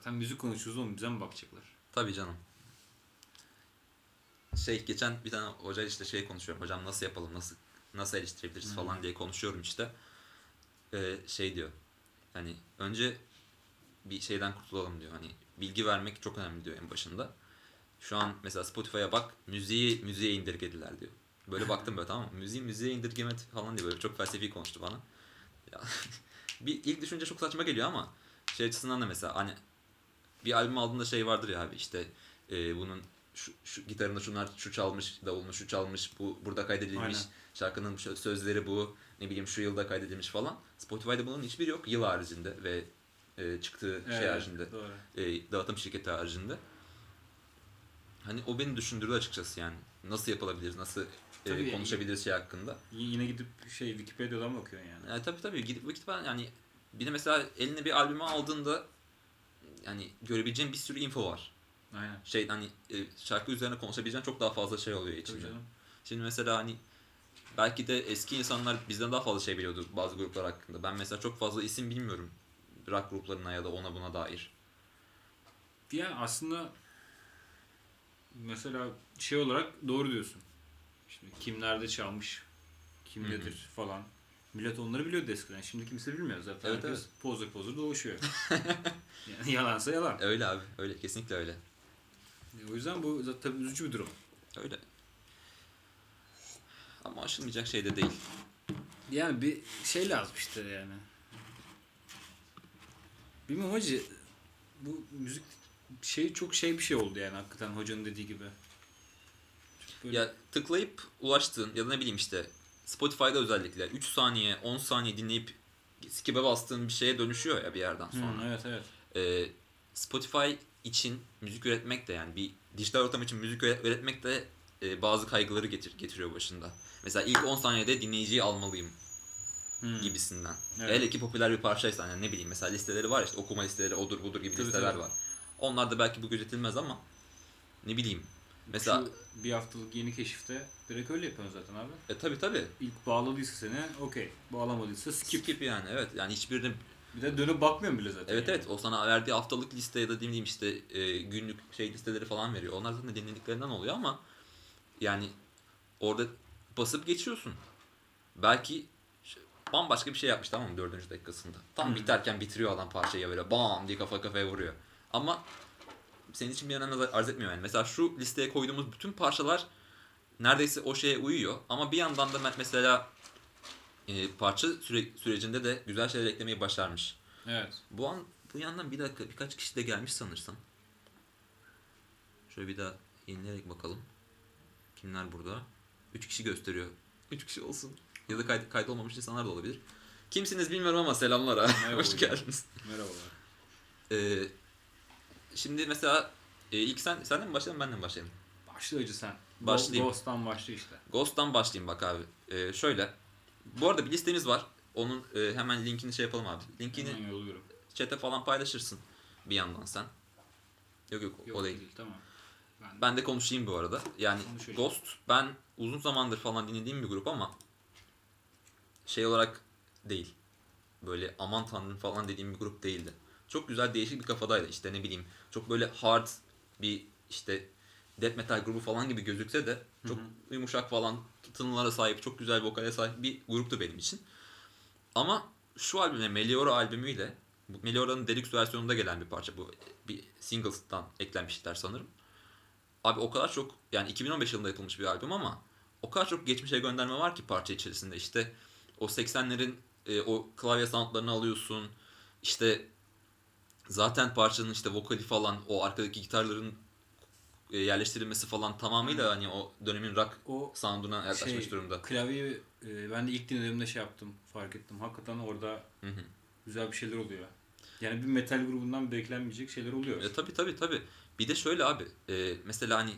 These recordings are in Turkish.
Zaten müzik konuşuyoruz oğlum bize mi bakacaklar? Tabii canım. Şey geçen bir tane hoca işte şey konuşuyorum. Hocam nasıl yapalım, nasıl nasıl eleştirebiliriz falan diye konuşuyorum işte. Ee, şey diyor. Hani önce bir şeyden kurtulalım diyor. Hani bilgi vermek çok önemli diyor en başında. Şu an mesela Spotify'a bak müziği müziğe indirgediler diyor. Böyle baktım böyle tamam mı? Müziği müziğe indirgeme falan diye böyle çok felsefi konuştu bana. Ya, bir ilk düşünce çok saçma geliyor ama şey açısından da mesela hani bir albüm aldığında şey vardır ya abi işte e, bunun şu, şu gitarında şunlar şu çalmış, davulunu şu çalmış, bu burada kaydedilmiş, Aynen. şarkının sözleri bu, ne bileyim şu yılda kaydedilmiş falan. Spotify'da bunun hiçbiri yok yıl haricinde ve e, çıktığı şey Evet, haricinde, Doğru. e, dağıtım şirketi haricinde. Hani o beni düşündürdü açıkçası yani. Nasıl yapılabilir, nasıl e, Tabii. konuşabiliriz şey hakkında. Yine gidip şey Wikipedia'dan bakıyorsun yani. Yani tabii tabii gidip ben yani bir de mesela eline bir albümü aldığında yani görebileceğin bir sürü info var. Aynen. Şey hani e, şarkı üzerine konuşabileceğin çok daha fazla şey oluyor içinde. Şimdi mesela hani belki de eski insanlar bizden daha fazla şey biliyordu bazı gruplar hakkında. Ben mesela çok fazla isim bilmiyorum rock gruplarına ya da ona buna dair. Yani aslında mesela şey olarak doğru diyorsun. Şimdi kim nerede çalmış, kim nedir falan. Millet onları biliyordu eskiden. Şimdi kimse bilmiyor zaten. Evet, Herkes evet. pozdur pozdur dolaşıyor. yani yalansa yalan. Öyle abi öyle kesinlikle öyle. O yüzden bu zaten tabii üzücü bir durum. Öyle. Ama aşılmayacak şey de değil. Yani bir şey lazım işte yani. Bilmiyorum hacı bu müzik şey çok şey bir şey oldu yani hakikaten hocanın dediği gibi. Böyle- Ya tıklayıp ulaştığın ya da ne bileyim işte Spotify'da özellikle 3 saniye 10 saniye dinleyip skip'e bastığın bir şeye dönüşüyor ya bir yerden sonra. evet evet. Ee, Spotify için müzik üretmek de yani bir dijital ortam için müzik üre- üretmek de e, bazı kaygıları getir getiriyor başında. Mesela ilk 10 saniyede dinleyiciyi almalıyım Hı. gibisinden. Evet. Hele ki popüler bir parçaysa yani ne bileyim mesela listeleri var işte okuma listeleri odur budur gibi Tabii, listeler tabii. var. Onlar da belki bu gözetilmez ama ne bileyim. Mesela Şu bir haftalık yeni keşifte direkt öyle yapıyorsun zaten abi. e, tabi tabi İlk bağladıysa seni okey. Bağlamadıysa skip. skip yani evet yani hiçbirini Bir de dönüp bakmıyorum bile zaten. Evet yani. evet o sana verdiği haftalık liste ya da ne bileyim işte e, günlük şey listeleri falan veriyor. Onlar zaten dinlediklerinden oluyor ama yani orada basıp geçiyorsun. Belki bambaşka bir şey yapmış tamam mı dördüncü dakikasında. Tam biterken bitiriyor adam parçayı böyle bam diye kafa kafaya vuruyor. Ama senin için bir önem arz etmiyor yani. Mesela şu listeye koyduğumuz bütün parçalar neredeyse o şeye uyuyor. Ama bir yandan da me- mesela e, parça süre, sürecinde de güzel şeyler eklemeyi başarmış. Evet. Bu an bu yandan bir dakika birkaç kişi de gelmiş sanırsam. Şöyle bir daha yenileyerek bakalım. Kimler burada? 3 kişi gösteriyor. 3 kişi olsun. Ya da kayıt, kayıt olmamış insanlar da olabilir. Kimsiniz bilmiyorum ama selamlar ha. Hoş geldiniz. Merhabalar. Ee, şimdi mesela e, ilk sen senden mi başlayalım benden mi başlayalım? Başla hacı sen. Başlayayım. Ghost'tan başla işte. Ghost'tan başlayayım bak abi. Ee, şöyle. Bu arada bir listemiz var. Onun e, hemen linkini şey yapalım abi. Linkini Hemen yolluyorum. chat'e falan paylaşırsın bir yandan sen. Yok yok, Yok o değil. Tamam. Ben, Ben de konuşayım bu arada. Yani. Ghost ben uzun zamandır falan dinlediğim bir grup ama şey olarak değil. Böyle aman tanrım falan dediğim bir grup değildi. Çok güzel değişik bir kafadaydı. İşte ne bileyim çok böyle hard bir işte death metal grubu falan gibi gözükse de çok yumuşak falan tınılara sahip, çok güzel vokale sahip bir gruptu benim için. Ama şu albüme Meliora albümüyle Meliora'nın deluxe versiyonunda gelen bir parça bu. Bir singles'tan eklenmişler sanırım. Abi o kadar çok yani 2015 yılında yapılmış bir albüm ama o kadar çok geçmişe gönderme var ki parça içerisinde. İşte o 80'lerin e, o klavye soundlarını alıyorsun. İşte zaten parçanın işte vokali falan o arkadaki gitarların e, yerleştirilmesi falan tamamıyla hani o dönemin rock o sound'una yaklaşmış şey, durumda. klavyeyi e, ben de ilk dinlediğimde şey yaptım. Fark ettim. Hakikaten orada Hı hı. güzel bir şeyler oluyor. Yani bir metal grubundan beklenmeyecek şeyler oluyor. E, tabii tabii tabii. Bir de şöyle abi. e, mesela hani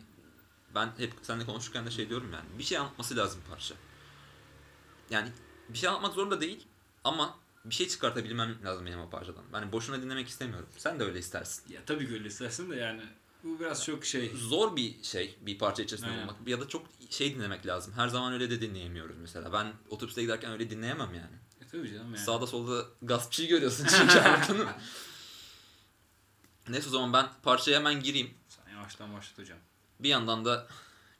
ben hep seninle konuşurken de şey diyorum yani. Bir şey anlatması lazım parça. Yani bir şey anlatmak zorunda değil ama bir şey çıkartabilmem lazım benim o parçadan. Yani boşuna dinlemek istemiyorum. Sen de öyle istersin. Ya tabii ki öyle istersin de yani bu biraz çok şey. Zor bir şey bir parça içerisinde Aynen. olmak. Ya da çok şey dinlemek lazım. Her zaman öyle de dinleyemiyoruz mesela. Ben otobüste giderken öyle dinleyemem yani. E tabii canım yani. Sağda solda gaspçıyı görüyorsun çünkü anladın mı? Neyse o zaman ben parçaya hemen gireyim. Sen yavaştan başlat hocam. Bir yandan da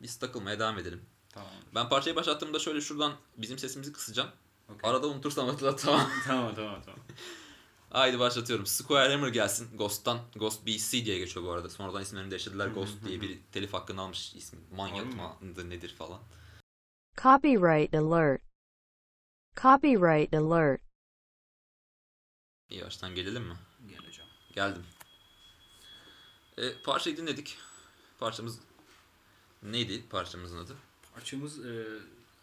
biz takılmaya devam edelim. Tamam. Ben parçayı başlattığımda şöyle şuradan bizim sesimizi kısacağım. Okey. Arada unutursam hatırlat tamam. tamam tamam tamam. Haydi başlatıyorum. Square Hammer gelsin. Ghost'tan. Ghost BC diye geçiyor bu arada. Sonradan isimlerini değiştirdiler. Ghost diye bir telif hakkını almış ismi. Manyak mıdır nedir falan. Copyright alert. Copyright alert. Yavaştan gelelim mi? Gel hocam. Geldim. E, parçayı dinledik. Parçamız neydi parçamızın adı? Parçamız e,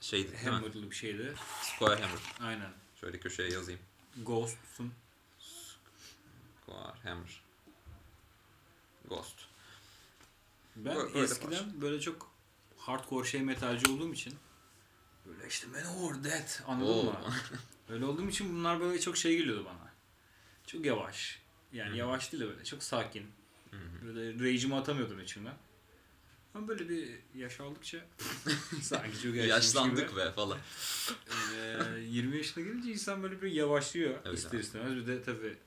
Şeydi değil mi? Hammer'lı bir şeydi. Square Hammer. Aynen. Şöyle köşeye yazayım. Ghost'un Square Hammer. Ghost. Ben Böyle- eskiden böyle çok hardcore şey metalci olduğum için böyle işte Manowar Death anladın Oo. mı? Öyle olduğum için bunlar böyle çok şey geliyordu bana. Çok yavaş. Yani Hı. yavaş değil de böyle çok sakin. Böyle rage'imi atamıyordum içimden. Ama böyle bir yaş aldıkça sanki çok Yaşlandık gibi. be falan. Ee, 20 yaşına gelince insan böyle bir yavaşlıyor Evet ister abi. istemez. Bir de tabii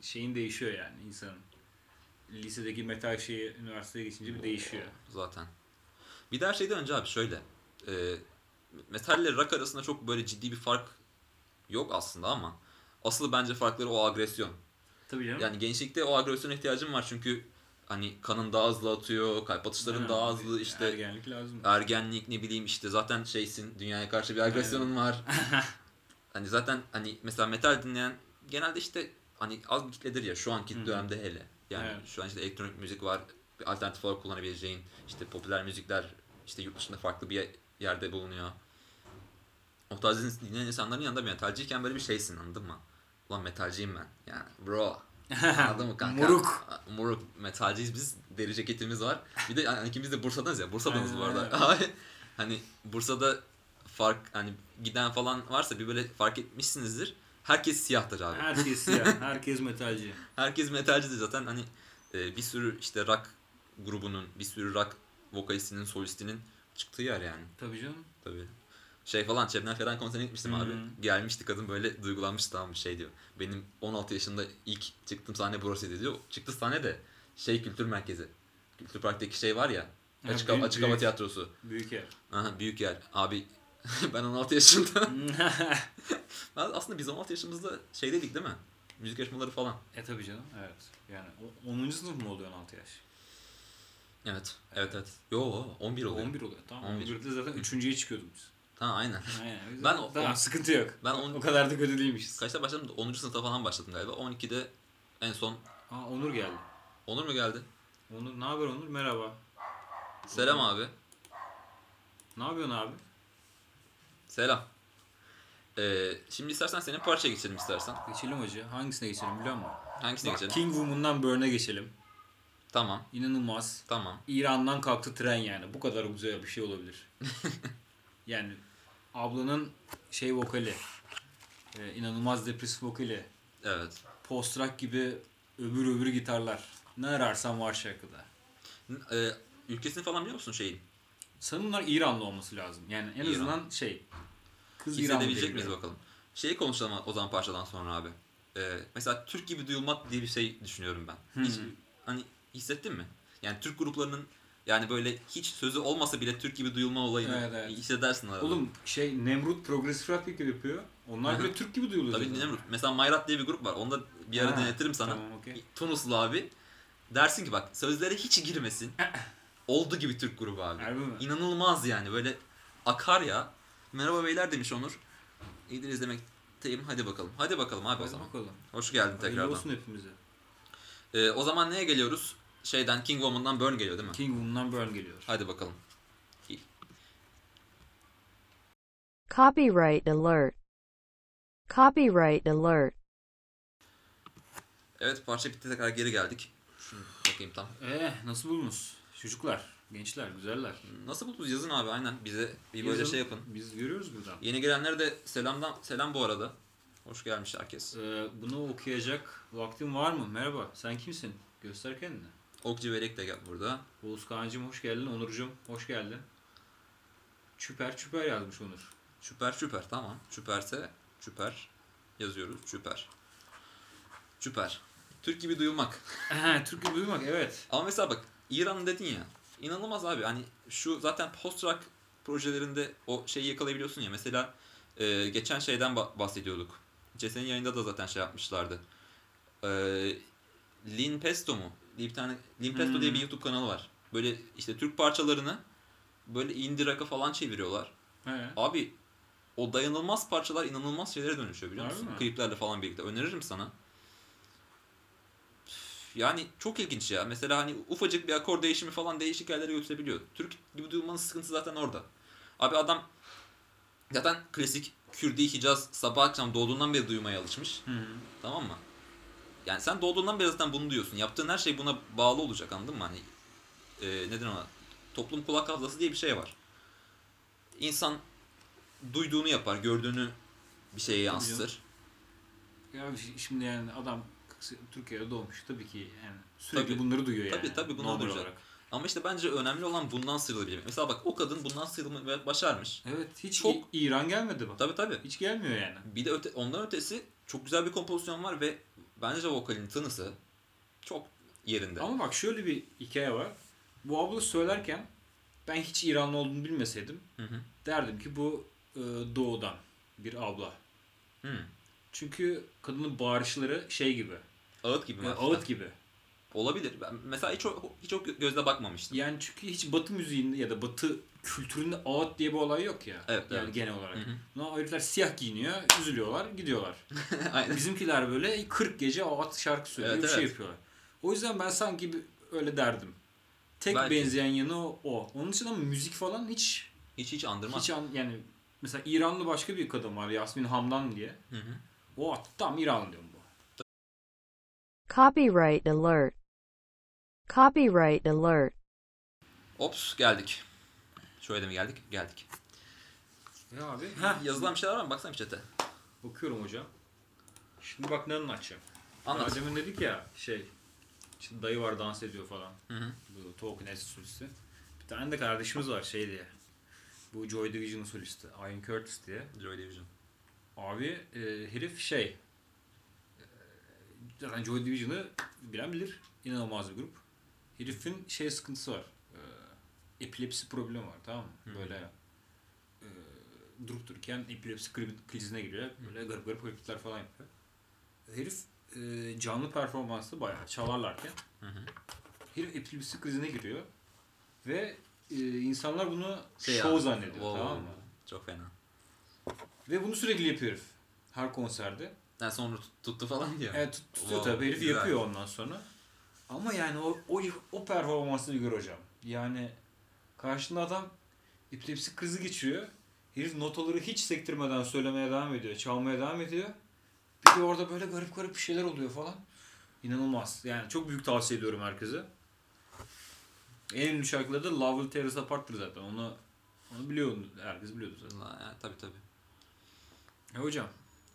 şeyin değişiyor yani insanın. Lisedeki metal şeyi üniversiteye geçince bir değişiyor. Zaten. Bir de her şeyden önce abi şöyle. E, metal ile rock arasında çok böyle ciddi bir fark yok aslında ama asıl bence farkları o agresyon. Tabii canım. Yani gençlikte o agresyona ihtiyacım var çünkü hani kanın daha hızlı atıyor, kalp atışların Aynen. daha hızlı işte Ergenlik lazım. ergenlik ne bileyim işte zaten şeysin dünyaya karşı bir agresyonun var. hani zaten hani mesela metal dinleyen genelde işte hani az bir kitledir ya şu anki Hı hı. dönemde hele. Yani Evet. şu an işte elektronik müzik var, bir alternatif olarak kullanabileceğin işte popüler müzikler işte yurt dışında farklı bir yerde bulunuyor. O tarz dinleyen insanların yanında metalciyken böyle bir şeysin anladın mı? Ulan metalciyim ben. Yani bro. Anladın mı kanka? Moruk. Moruk metalciyiz biz. Deri ceketimiz var. Bir de yani ikimiz de Bursa'danız ya. Bursa'danız bu arada. hani Bursa'da fark hani giden falan varsa bir böyle fark etmişsinizdir. Herkes siyahtır abi. Herkes ya. Herkes metalci. Herkes metalcidir zaten. Hani e, bir sürü işte rock grubunun, bir sürü rock vokalistinin, solistinin çıktığı yer yani. Tabii canım. Tabii. Şey falan Şebnem Ferah konserine gitmiştim abi. hı. Gelmişti kadın böyle duygulanmış tamam mı şey diyor. Benim 16 yaşında ilk çıktığım sahne burasıydı diyor. Çıktı sahne de şey kültür merkezi. Kültür Park'taki şey var ya. Ha, Açık, büyük- açık hava tiyatrosu. Büyük yer. Aha, büyük yer. Abi ben 16 yaşında. Ben aslında biz 16 yaşımızda şeydeydik değil mi? Müzik yarışmaları falan. e tabii canım. Evet. Yani o- 10. sınıf mı oluyor 16 yaş? Evet. Evet evet. Yo 11 oluyor. 11 oluyor. Tamam. 11. 11'de zaten 3.ye çıkıyorduk biz. Tamam aynen. Aynen. Ben o- tamam, sıkıntı yok. Ben on- O kadar da kötü değilmişiz. Kaçta başladım? 10. sınıfta falan başladım galiba. 12'de en son Aa Onur geldi. Onur mu geldi? Onur ne haber Onur? Merhaba. Selam abi. Ne yapıyorsun abi? Selam. Ee, şimdi istersen senin parçaya geçelim istersen. Geçelim hacı. Hangisine geçelim biliyor musun? Hangisine geçelim? King Woman'dan Burn'e geçelim. Tamam. İnanılmaz. Tamam. İran'dan kalktı tren yani. Bu kadar güzel bir şey olabilir. yani ablanın şey vokali. e, inanılmaz depresif vokali. Evet. Post rock gibi öbür öbür gitarlar. Ne ararsan var şarkıda. Ee, ülkesini falan biliyor musun şeyin? Sanırım bunlar İranlı olması lazım. Yani en İran. azından şey. Kız İranlı Hissedebilecek miyiz bakalım. Şeyi konuşalım o zaman parçadan sonra abi. Ee, mesela Türk gibi duyulmak diye bir şey düşünüyorum ben. Hiç, Hı hı. hani hissettin mi? Yani Türk gruplarının yani böyle hiç sözü olmasa bile Türk gibi duyulma olayını Evet, evet. hissedersin arada. Oğlum şey Nemrut progresif rock yapıyor. Onlar böyle Türk gibi duyuluyor. Tabii dinlemiyorum. Mesela Mayrat diye bir grup var. Onu da bir ara Ha, denetirim sana. Tamam okey. Tunuslu abi. Dersin ki bak sözlere hiç girmesin. Oldu gibi Türk grubu abi. Harbi mi? İnanılmaz yani böyle akar ya. Merhaba beyler demiş Onur. İyidir izlemekteyim. Hadi bakalım. Hadi bakalım abi o Hadi zaman. bakalım. Hoş geldin Hayırlı tekrardan. olsun hepimize. Ee, o zaman neye geliyoruz? Şeyden King Woman'dan Burn geliyor değil mi? King Woman'dan Burn geliyor. Hadi bakalım. Copyright alert. Copyright alert. Evet parça bitti tekrar geri geldik. Şunu bakayım tam. Ee, nasıl buldunuz? Çocuklar, gençler, güzeller. Nasıl buldunuz yazın abi aynen bize bir böyle Yazın, şey yapın. Biz görüyoruz buradan. Yeni gelenlere de selamdan selam bu arada. Hoş gelmiş herkes. Ee, bunu okuyacak vaktin var mı? Merhaba, sen kimsin? Göster kendini. Okçu Velek de gel burada. Oğuz Kaan'cım hoş geldin. Onurcuğum hoş geldin. Çüper çüper yazmış Onur. Süper süper tamam. Süperse süper yazıyoruz. Süper. Süper. Türk gibi duyulmak. Türk gibi duymak evet. Ama mesela bak İran dedin ya. inanılmaz abi. Hani şu zaten post-rock projelerinde o şeyi yakalayabiliyorsun ya. Mesela e, geçen şeyden ba- bahsediyorduk. Cesen'in yayında da zaten şey yapmışlardı. E, Lin Pesto mu? Diye bir tane Lin Pesto diye bir Hmm. YouTube kanalı var. Böyle işte Türk parçalarını böyle indie rock'a falan çeviriyorlar. He. Abi o dayanılmaz parçalar inanılmaz şeylere dönüşüyor biliyor musun? mi? Kliplerle falan birlikte. Öneririm sana. Yani çok ilginç ya. Mesela hani ufacık bir akor değişimi falan değişik yerlere götürebiliyor. Türk gibi duyulmanın sıkıntısı zaten orada. Abi adam zaten klasik Kürdi Hicaz sabah akşam doğduğundan beri duymaya alışmış. Hı hı. Tamam mı? Yani sen doğduğundan beri zaten bunu diyorsun. Yaptığın her şey buna bağlı olacak anladın mı? Hani e, neden ona? Toplum kulak hafızası diye bir şey var. İnsan duyduğunu yapar, gördüğünü bir şeye yansıtır. Ya şi- şimdi yani adam Türkiye'de doğmuş tabii ki yani sürekli Tabii. bunları duyuyor yani. Tabii, tabii, bunları duyacak. olarak. Ama işte bence önemli olan bundan sıyrılabilmek. Mesela bak o kadın bundan sıyrılmayı başarmış. Evet hiç Çok- İran gelmedi bak. Tabii tabii. Hiç gelmiyor yani. Bir de öte, ondan ötesi çok güzel bir kompozisyon var ve bence vokalin tınısı çok yerinde. Ama bak şöyle bir hikaye var. Bu abla söylerken ben hiç İranlı olduğunu bilmeseydim Hı hı. derdim ki bu e, doğudan bir abla. Hı. Çünkü kadının bağırışları şey gibi. Ağıt gibi? Yani ağıt gibi. Olabilir. Ben mesela hiç o, hiç o gözle bakmamıştım. Yani çünkü hiç batı müziğinde ya da batı kültüründe ağıt diye bir olay yok ya. Evet, yani evet. genel olarak. Hı hı. Ama herifler siyah giyiniyor, üzülüyorlar, gidiyorlar. Aynen. Bizimkiler böyle 40 gece ağıt şarkı söylüyor, Evet, bir şey evet. yapıyorlar. O yüzden ben sanki öyle derdim. Tek Belki. benzeyen yanı o, o. Onun için ama müzik falan hiç Hiç hiç andırmaz. hiç an, yani mesela İranlı başka bir kadın var Yasmin Hamdan diye. Hı hı. O tam İranlı diyorum bu. Copyright alert. Copyright alert. Ops geldik. Şöyle de mi geldik? Geldik. Ya abi. Yazılan bir şeyler var mı? Baksana bir chat'e. Bakıyorum hocam. Şimdi bak ne anlatacağım. Anlat. Daha demin dedik ya şey. Şimdi dayı var dans ediyor falan. Hı hı. Bu Tolkien Eski solisti. Bir tane de kardeşimiz var şey diye. Bu Joy Division'ın solisti. Ian Curtis diye. Joy Division. Abi e, herif şey. E, zaten Joy Division'ı bilen bilir. İnanılmaz bir grup. Herifin şey sıkıntısı var. E, epilepsi problemi var tamam mı? Hı. Böyle e, durup dururken epilepsi kri- krizine giriyor. Böyle garip garip hareketler falan yapıyor. Herif e, canlı performansı bayağı çalarlarken Hı hı. herif epilepsi krizine giriyor. Ve e, insanlar bunu Şey show ya, zannediyor wow, tamam mı? Çok fena. Ve bunu sürekli yapıyor herif. Her konserde. Yani sonra tut- tuttu falan diyor. Evet tut- tutuyor Wow, tabii herif güzel. yapıyor ondan sonra. Ama yani o, o, o performansı bir gör hocam. Yani karşında adam epilepsi krizi geçiriyor. Herif notaları hiç sektirmeden söylemeye devam ediyor. Çalmaya devam ediyor. Bir de orada böyle garip garip bir şeyler oluyor falan. İnanılmaz. Yani çok büyük tavsiye ediyorum herkese. En ünlü şarkıları da Love Will Tear Us Apart'tır zaten. Onu onu biliyor, herkes biliyordu zaten. Yani, tabii tabii. E hocam,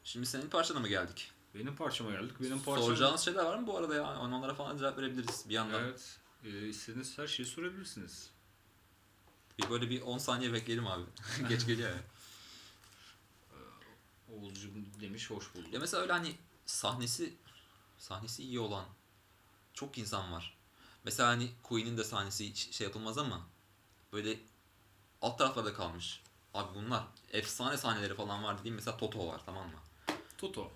Şimdi senin parçana mı geldik? Benim parçama geldik. Benim parçam... Soracağınız şeyler var mı bu arada ya? Onlara falan cevap verebiliriz bir yandan. Evet. E, istediğiniz her şeyi sorabilirsiniz. Bir böyle bir 10 saniye bekleyelim abi. Geç geliyor ya. Oğuzcum demiş hoş bulduk. Ya mesela öyle hani sahnesi sahnesi iyi olan çok insan var. Mesela hani Queen'in de sahnesi hiç şey yapılmaz ama böyle alt taraflarda kalmış. Abi bunlar efsane sahneleri falan var dediğim mesela Toto var tamam mı? Toto.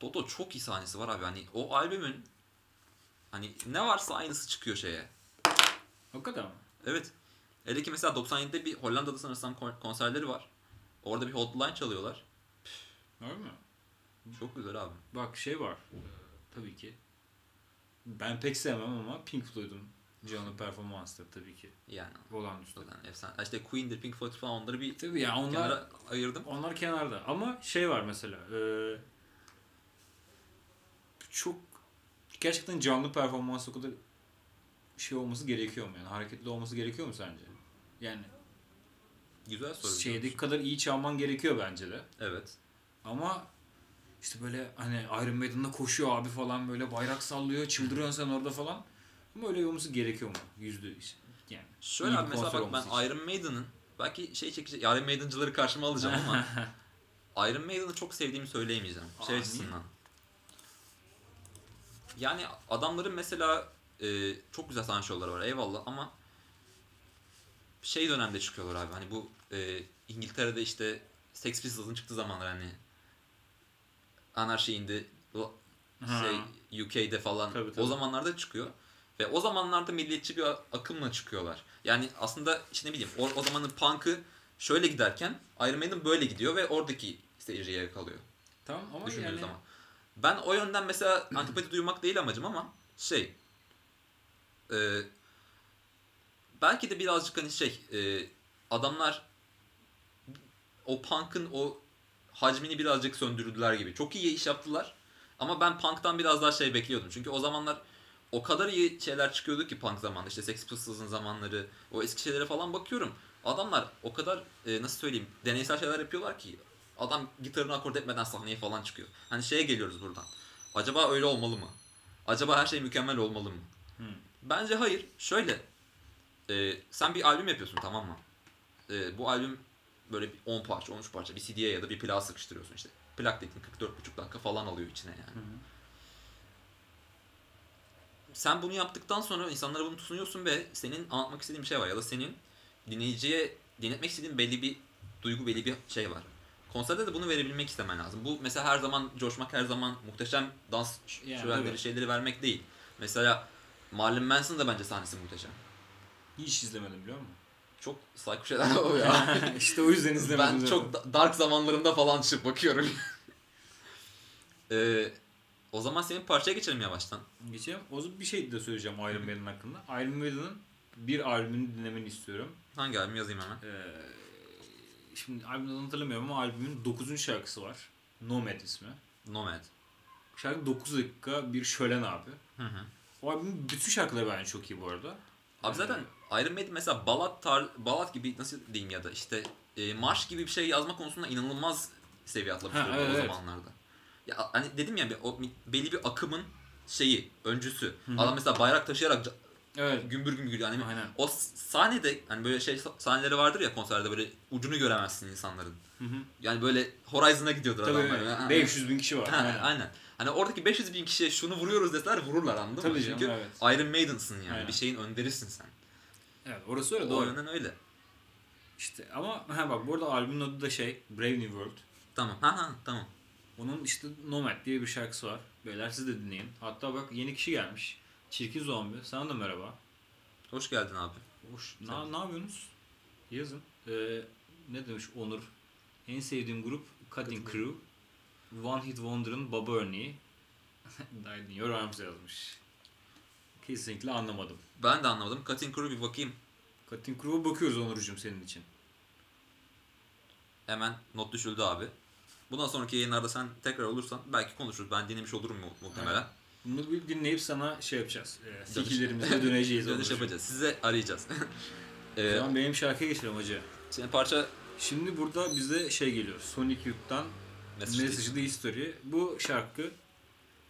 Toto çok iyi sahnesi var abi. Hani o albümün hani ne varsa aynısı çıkıyor şeye. Hakikaten mi? Evet. Hele ki mesela 97'de bir Hollanda'da sanırsam kon- konserleri var. Orada bir hotline çalıyorlar. Öyle mi? Çok güzel abi. Bak şey var. tabii ki. Ben pek sevmem ama Pink Floyd'un canlı performansları tabii ki. Yani Olağanüstü. zaten efsane. İşte Queen'dir, Pink Floyd falan onları bir Tabii ya onlar kenara ayırdım. onlar kenarda. Ama şey var mesela. e, çok gerçekten canlı performans o kadar şey olması gerekiyor mu yani? Hareketli olması gerekiyor mu sence? Yani Güzel soru. şeydeki kadar iyi çalman gerekiyor bence de. Evet. Ama işte böyle hani Iron Maiden'da koşuyor abi falan böyle bayrak sallıyor çıldırıyorsun sen orada falan. Ama öyle olması gerekiyor mu? Yüzde yüz. Yani. Şöyle abi mesela bak ben için. Iron Maiden'ın belki şey çekecek Iron Maiden'cıları karşıma alacağım ama Iron Maiden'ı çok sevdiğimi söyleyemeyeceğim. Şey açısından. Yani adamların mesela e, çok güzel sahne şovları var eyvallah ama şey dönemde çıkıyorlar abi hani bu e, İngiltere'de işte Sex Pistols'ın çıktığı zamanlar hani Anarchy in the Ha. şey UK'de falan Tabii, o tabii. zamanlarda çıkıyor. Ve o zamanlarda milliyetçi bir akımla çıkıyorlar. Yani aslında işte ne bileyim o, o zamanın punk'ı şöyle giderken Iron Maiden böyle gidiyor ve oradaki seyirciye yakalıyor Tamam ama düşündüğün yani zaman. Ben o yönden mesela antipati duymak değil amacım ama şey e, belki de birazcık hani şey e, adamlar o punk'ın o hacmini birazcık söndürdüler gibi. Çok iyi iş yaptılar. Ama ben punk'tan biraz daha şey bekliyordum. Çünkü o zamanlar o kadar iyi şeyler çıkıyordu ki punk zamanında. İşte Sex Pistols'ın zamanları, o eski şeylere falan bakıyorum. Adamlar o kadar e, nasıl söyleyeyim deneysel şeyler yapıyorlar ki adam gitarını akord etmeden sahneye falan çıkıyor. Hani şeye geliyoruz buradan. Acaba öyle olmalı mı? Acaba her şey mükemmel olmalı mı? Hı. Bence hayır. Şöyle. e, sen bir albüm yapıyorsun tamam mı? E, bu albüm böyle bir 10 parça, 13 parça bir CD'ye ya da bir plağa sıkıştırıyorsun işte. Plak dediğin 44,5 dakika falan alıyor içine yani. Hı hı. Sen bunu yaptıktan sonra insanlara bunu sunuyorsun ve senin anlatmak istediğin bir şey var ya da senin dinleyiciye dinletmek istediğin belli bir duygu, belli bir şey var. Konserde de bunu verebilmek istemen lazım. Bu mesela her zaman coşmak, her zaman muhteşem dans Yani şölenleri, tabii. şeyleri vermek değil. Mesela Marilyn Manson da bence sahnesi muhteşem. hiç izlemedim biliyor musun? Çok psycho şeyler oluyor ya. işte o yüzden izlemedim. ben zaten. çok da- dark zamanlarında falan çıkıp bakıyorum. Ee, o zaman senin parçaya geçelim yavaştan. Geçelim. O zaman bir şey de söyleyeceğim Iron Maiden hakkında. Iron Maiden'ın bir albümünü dinlemeni istiyorum. Hangi albüm yazayım hemen? Ee, şimdi albümden hatırlamıyorum ama albümün 9. şarkısı var. Nomad ismi. Nomad. Şarkı 9 dakika bir şölen abi. Hı hı. O albümün bütün şarkıları bence çok iyi bu arada. Abi zaten Iron Maiden mesela balat tar balat gibi nasıl diyeyim ya da işte e, marş gibi bir şey yazma konusunda inanılmaz seviye atlamış Ha, oldu evet, o zamanlarda. Ya hani dedim ya bir- o belli bir akımın şeyi, öncüsü. Hı hı. Adam mesela bayrak taşıyarak Evet. gümbür gümbür gidiyor. Yani Aynen. o sahnede hani böyle şey sahneleri vardır ya konserde böyle ucunu göremezsin insanların. Hı hı. Yani böyle Horizon'a gidiyordur Tabii adamlar. Ha, 500 bin kişi var. Ha, Aynen. aynen. Hani oradaki 500 bin kişiye şunu vuruyoruz deseler vururlar anladın mı? Tabii canım, Çünkü evet. Iron Maiden'sın yani. Aynen. Bir şeyin önderisin sen. Evet orası öyle O doğru. yönden öyle. İşte ama ha bak burada albümün adı da şey Brave New World. Tamam. Ha ha tamam. Onun işte Nomad diye bir şarkısı var. Beyler siz de dinleyin. Hatta bak yeni kişi gelmiş. Çirkin Zombi. Sana da merhaba. Hoş geldin abi. Hoş. Ne, ne yapıyorsunuz? Yazın. Ee, ne demiş Onur? En sevdiğim grup Cutting Crew. One Hit Wonder'ın baba örneği. Died in Your Arms yazmış. Kesinlikle anlamadım. Ben de anlamadım. Cutting Crew bir bakayım. Cutting Crew'a bakıyoruz Onurcuğum senin için. Hemen not düşüldü abi. Bundan sonraki yayınlarda sen tekrar olursan belki konuşuruz. Ben dinlemiş olurum mu- muhtemelen. Bunu bir dinleyip sana şey yapacağız. Dönüş- fikirlerimize döneceğiz. Dönüş yapacağız. Size arayacağız. O ee, zaman benim şarkıya geçelim hacı. senin parça Şimdi burada bize şey geliyor. Sonic Youth'tan Message Message the History. Bu şarkı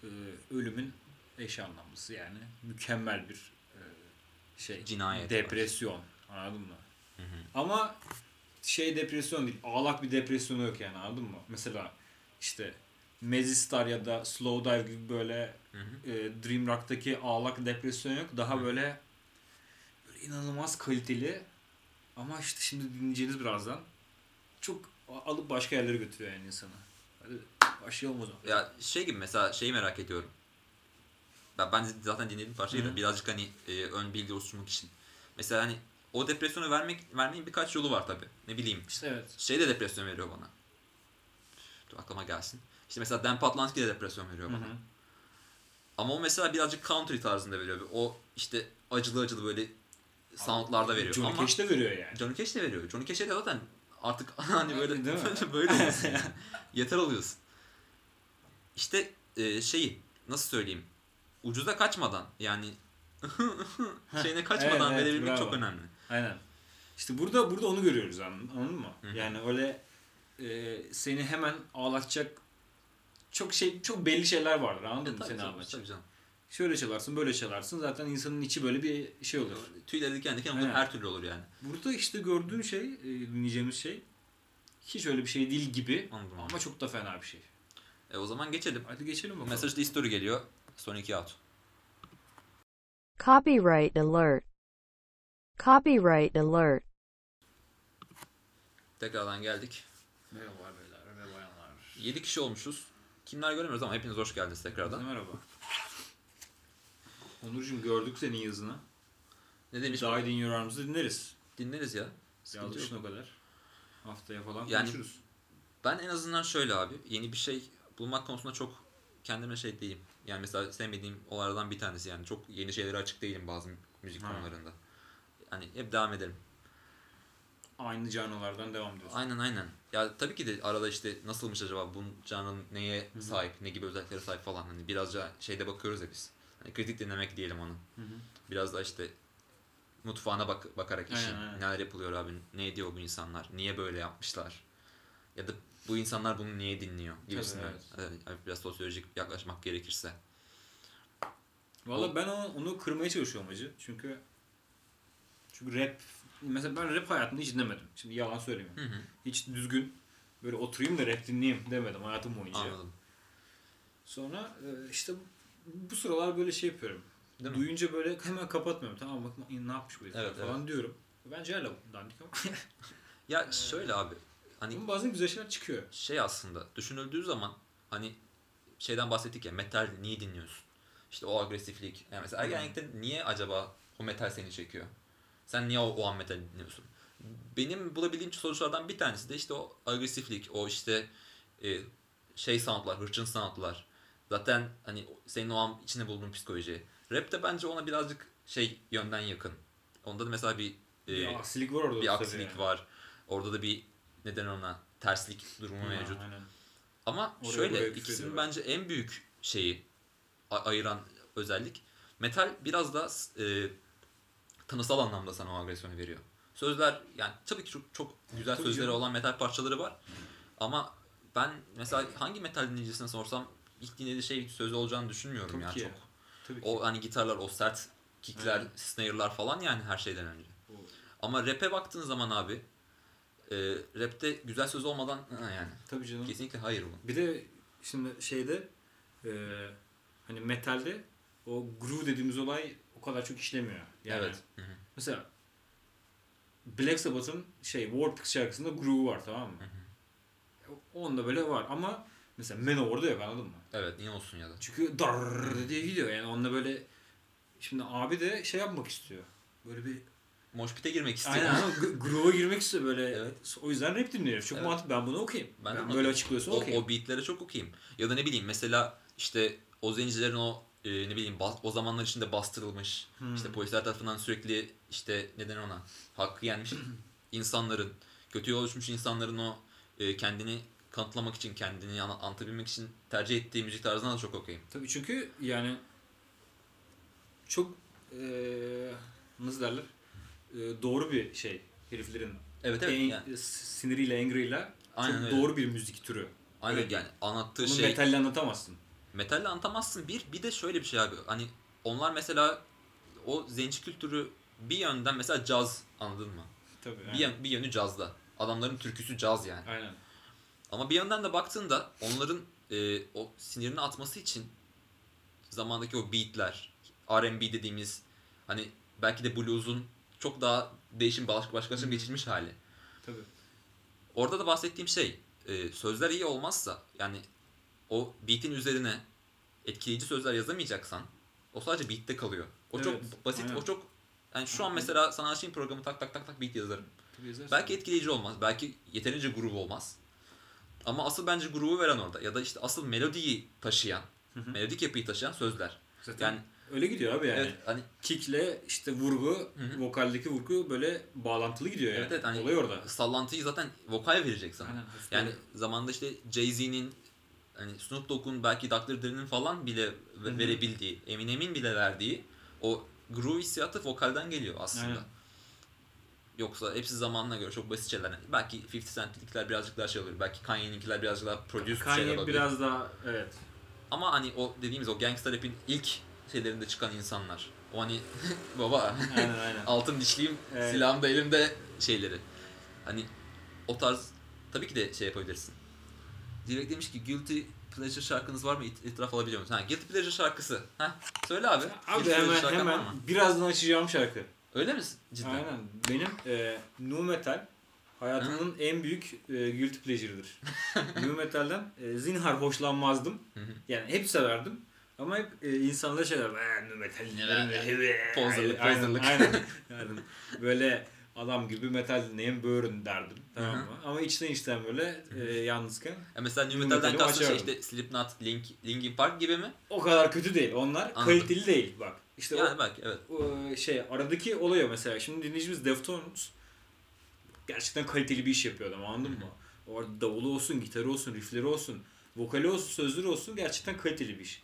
e, ölümün eş anlamlısı yani. Mükemmel bir e, şey. Cinayet Depresyon. Anladın mı? Hı hı. Ama şey depresyon değil. Ağlak bir depresyonu yok yani anladın mı? Mesela işte Mazistar ya da Slow Dive gibi böyle Hı hı. e, Dream Rock'taki ağlak depresyon yok. Daha böyle böyle inanılmaz kaliteli ama işte şimdi dinleyeceğiniz birazdan çok alıp başka yerlere götürüyor yani insanı. Hadi başlayalım o zaman. Ya şey gibi mesela şeyi merak ediyorum. Ben, ben zaten dinledim parçayı Hı da hı. birazcık hani e, ön bilgi oluşturmak için. Mesela hani o depresyonu vermek vermenin birkaç yolu var tabi. Ne bileyim. İşte evet. Şey de depresyon veriyor bana. Dur aklıma gelsin. İşte mesela Dan Patlansky de depresyon veriyor Hı bana. hı. Ama o mesela birazcık country tarzında veriyor. O işte acılı acılı böyle soundlarda veriyor. Johnny Ama Cash de veriyor yani. Johnny Cash de veriyor. Johnny Cash'e de zaten artık hani böyle böyle oluyorsun yani. Yeter oluyorsun. İşte e, şeyi nasıl söyleyeyim? Ucuza kaçmadan yani şeyine kaçmadan evet, verebilmek bravo. çok önemli. Aynen. İşte burada burada onu görüyoruz anladın, mı? Hı hı. Yani öyle e, seni hemen ağlatacak çok şey çok belli şeyler vardır anladın mı E, tabii seni canım, ağlatacak. tabii canım. Şöyle çalarsın böyle çalarsın zaten insanın içi böyle bir şey olur. Tüyleri diken diken olur her türlü olur yani. Burada işte gördüğün şey, e, dinleyeceğimiz şey hiç öyle bir şey değil gibi Anladım. ama çok da fena bir şey. E, o zaman geçelim. Hadi geçelim bakalım. Mesajda story geliyor. Son 2 out. Copyright alert. Copyright alert. Tekrardan geldik. Merhaba beyler ve bayanlar. 7 kişi olmuşuz. Kimler göremiyoruz ama hepiniz hoş geldiniz tekrardan. Merhaba. Onurcuğum gördük senin yazını. Ne demiş? Died in Your Arms'ı dinleriz. Dinleriz ya. Sıkıntı. Yazmışsın o kadar. Haftaya falan Yani- konuşuruz. Ben en azından şöyle abi. Yeni bir şey bulmak konusunda çok kendime şey değilim. Yani mesela sevmediğim olaylardan bir tanesi yani. Çok yeni şeylere açık değilim bazı müzik Ha. konularında. Hani hep devam ederim. Aynı canolardan devam ediyorsun. Aynen aynen. Ya tabii ki de arada işte nasılmış acaba bu canın neye sahip, ne gibi özelliklere sahip falan. Hani birazca şeyde bakıyoruz ya biz. Hani kritik dinlemek diyelim onu. Hı hı. Biraz da işte mutfağına bak bakarak işin Aynen, aynen. neler yapılıyor abi, ne ediyor bu insanlar, niye böyle yapmışlar. Ya da bu insanlar bunu niye dinliyor gibisinden. evet. Evet, biraz sosyolojik yaklaşmak gerekirse. Valla ben onu, onu kırmaya çalışıyorum acı. Çünkü çünkü rap mesela ben rap hayatımda hiç dinlemedim. Şimdi yalan söylemiyorum. Hı hı. Hiç düzgün böyle oturayım da rap dinleyeyim demedim hayatım boyunca. Anladım. Sonra e, işte bu sıralar böyle şey yapıyorum. Değil mi? Duyunca böyle hemen kapatmıyorum. Tamam bak ne yapmış bu Evet, falan diyorum. Bence hala dandik ama. Ya şöyle abi. Hani ama bazen güzel şeyler çıkıyor. şey aslında düşünüldüğü zaman hani şeyden bahsettik ya metal niye dinliyorsun? İşte o agresiflik. Yani mesela ergenlikte niye acaba o metal seni çekiyor? Sen niye o, o an metal dinliyorsun? Benim bulabildiğim sonuçlardan bir tanesi de işte o agresiflik, o işte e, şey soundlar, hırçın soundlar. Zaten hani senin o an içinde bulunduğun psikoloji. Rap de bence ona birazcık şey yönden yakın. Onda da mesela bir e, bir aksilik var orada. bir aksilik yani. var. Orada da bir neden ona terslik durumu Ha, mevcut. aynen. Ama Oraya şöyle ikisinin bence en büyük şeyi ayıran özellik metal biraz da e, tanısal anlamda sana o agresyonu veriyor. Sözler yani tabii ki çok, çok güzel Tabii sözleri canım. olan metal parçaları var. Ama ben mesela hangi metal dinleyicisine sorsam ilk dinlediği şey söz olacağını düşünmüyorum Tabii ya ki. çok. Tabii ki. O hani gitarlar, o sert kickler, Aynen. snare'lar falan yani her şeyden önce. O- Ama rap'e baktığın zaman abi e, rap'te güzel söz olmadan yani Tabii canım. kesinlikle hayır bu. Bir de şimdi şeyde e, hani metalde o groove dediğimiz olay o kadar çok işlemiyor. Yani Evet. Hı hı. Mesela Black Sabbath'ın şey Warped şarkısında groove var tamam mı? Onda böyle var ama mesela Manowar'da yok anladın mı? Evet niye olsun ya da. Çünkü dar diye gidiyor yani onunla böyle şimdi abi de şey yapmak istiyor. Böyle bir Moshpit'e girmek istiyor. aynen ama groove'a girmek istiyor böyle. Evet. O yüzden rap dinliyor. Çok Evet. mantıklı. Ben bunu okuyayım. Ben Ben, de böyle okuyayım. açıklıyorsun o, okuyayım. o beatlere çok okuyayım. Ya da ne bileyim mesela işte o zencilerin o e, ne bileyim bas- o zamanlar içinde bastırılmış Hmm. işte polisler tarafından sürekli işte neden ona hakkı yenmiş insanların kötü yol düşmüş insanların o e, kendini kanıtlamak için kendini anlatabilmek için tercih ettiği müzik tarzına da çok okuyayım. Tabii çünkü yani çok eee nasıl derler Eee, doğru bir şey heriflerin Evet evet en, yani, siniriyle angry'le Aynen çok öyle. doğru bir müzik türü. aynen öyle. yani anlattığı Bunu şey metalle anlatamazsın. Metalle anlatamazsın bir. Bir de şöyle bir şey abi. Hani onlar mesela o zenci kültürü bir yönden mesela caz anladın mı? Tabii. Bir, yön- bir yönü cazda. Adamların türküsü caz yani. Aynen. Ama bir yönden de baktığında onların e, o sinirini atması için zamandaki o beatler, R&B dediğimiz hani belki de blues'un çok daha değişim başka başkalaşım geçirmiş hali. Tabii. Orada da bahsettiğim şey e, sözler iyi olmazsa yani o beat'in üzerine etkileyici sözler yazamayacaksan o sadece beat'te kalıyor. O Evet, çok basit, aynen. o çok yani şu an mesela sana açayım programı tak tak tak tak beat yazarım. Belki etkileyici olmaz, belki yeterince groove olmaz. Ama asıl bence groove'u veren orada ya da işte asıl melodiyi taşıyan, Hı hı. melodik yapıyı taşıyan sözler. Zaten Yani öyle gidiyor abi yani. evet hani Kickle işte vurgu, Hı hı. vokaldeki vurgu böyle bağlantılı gidiyor yani. evet evet hani Olay orada. sallantıyı zaten vokal verecek sana. Aynen, Yani böyle. zamanda işte Jay-Z'nin hani Snoop Dogg'un belki Dr. Dre'nin falan bile ve- Hı hı. verebildiği, Eminem'in bile verdiği o groove hissiyatı vokalden geliyor aslında. Aynen. Yoksa hepsi zamanına göre çok basit şeyler. Yani belki 50 Cent'likler birazcık daha şey olur. Belki Kanye'ninkiler birazcık daha produced şeyler Kanye olabilir. biraz daha evet. Ama hani o dediğimiz o gangster rap'in ilk şeylerinde çıkan insanlar. O hani baba Aynen aynen. altın dişliyim Evet. silahım da elimde şeyleri. Hani o tarz tabii ki de şey yapabilirsin. Direkt demiş ki guilty pleasure şarkınız var mı? İt- İtiraf alabiliyor musun? Ha, guilty pleasure şarkısı. Ha, söyle abi. Abi Guilty hemen hemen birazdan açacağım şarkı. Öyle misin? Cidden. Aynen. Benim e, nu metal hayatımın en büyük e, guilty pleasure'ıdır. nu metal'den e, zinhar hoşlanmazdım. Hı hı. Yani hep severdim. Ama hep e, insanlara şeyler eee nu metal dinlerim Pozerlik, aynen. Aynen. Yani böyle adam gibi metal dinleyen böğürün derdim. Tamam mı? Ama içten içten böyle e, yalnızken Ya mesela New Metal'den kastın şey işte Slipknot, Link, Linkin Park gibi mi? o kadar kötü değil. Onlar Anladım. kaliteli değil bak. İşte Yani belki evet. o, o şey aradaki olay o mesela. Şimdi dinleyicimiz Deftones gerçekten kaliteli bir iş yapıyor adam anladın mı? Orada davulu olsun, gitarı olsun, riffleri olsun, vokali olsun, sözleri olsun gerçekten kaliteli bir iş.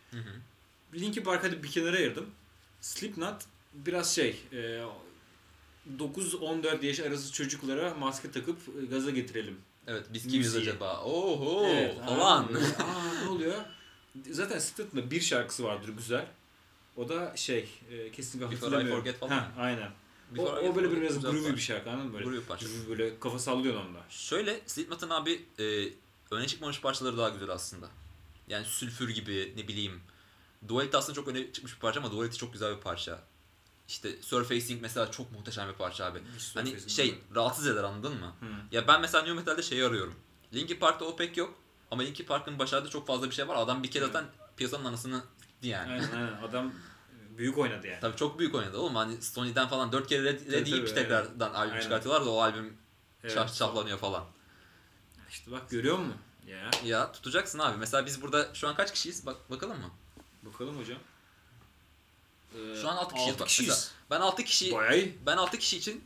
Linkin Park hadi bir kenara ayırdım. Slipknot biraz şey e, 9-14 yaş arası çocuklara maske takıp e, gaza getirelim. Evet biz kimiz Müziği. acaba? Oho Evet, falan. aa, ne oluyor? Zaten Slipknot'ın bir şarkısı vardır güzel. O da şey e, kesinlikle Before I hatırlamıyorum. Forget falan Ha, aynen. O, Before I o böyle Forget biraz groovy bir şarkı anladın mı? Böyle, Groovy parça. böyle kafa sallıyorsun onda. Şöyle Slipknot'ın abi e, öne çıkmamış parçaları daha güzel aslında. Yani Sülfür gibi ne bileyim. Duality aslında çok öne çıkmış bir parça ama Duality çok güzel bir parça. İşte Surfacing mesela çok muhteşem bir parça abi. Hiç Hani şey bilmiyorum. rahatsız eder anladın mı? Hı. Ya ben mesela New Metal'de şeyi arıyorum. Linkin Park'ta o pek yok. Ama Linkin Park'ın başardığı çok fazla bir şey var. Adam bir kere zaten piyasanın anasını sikti yani. Aynen aynen adam büyük oynadı yani. Tabii çok büyük oynadı oğlum. Hani Sony'den falan dört kere red, red tabii, tekrardan albüm Aynen. çıkartıyorlar da o albüm Evet. şah şahlanıyor falan. İşte bak görüyor musun? Ya Ya tutacaksın abi. Mesela biz burada şu an kaç kişiyiz? Bak bakalım mı? bakalım hocam. Ee, Şu an 6 kişiyiz. altı bak. kişiyiz. Mesela ben 6 kişi Bayağı iyi. ben 6 kişi için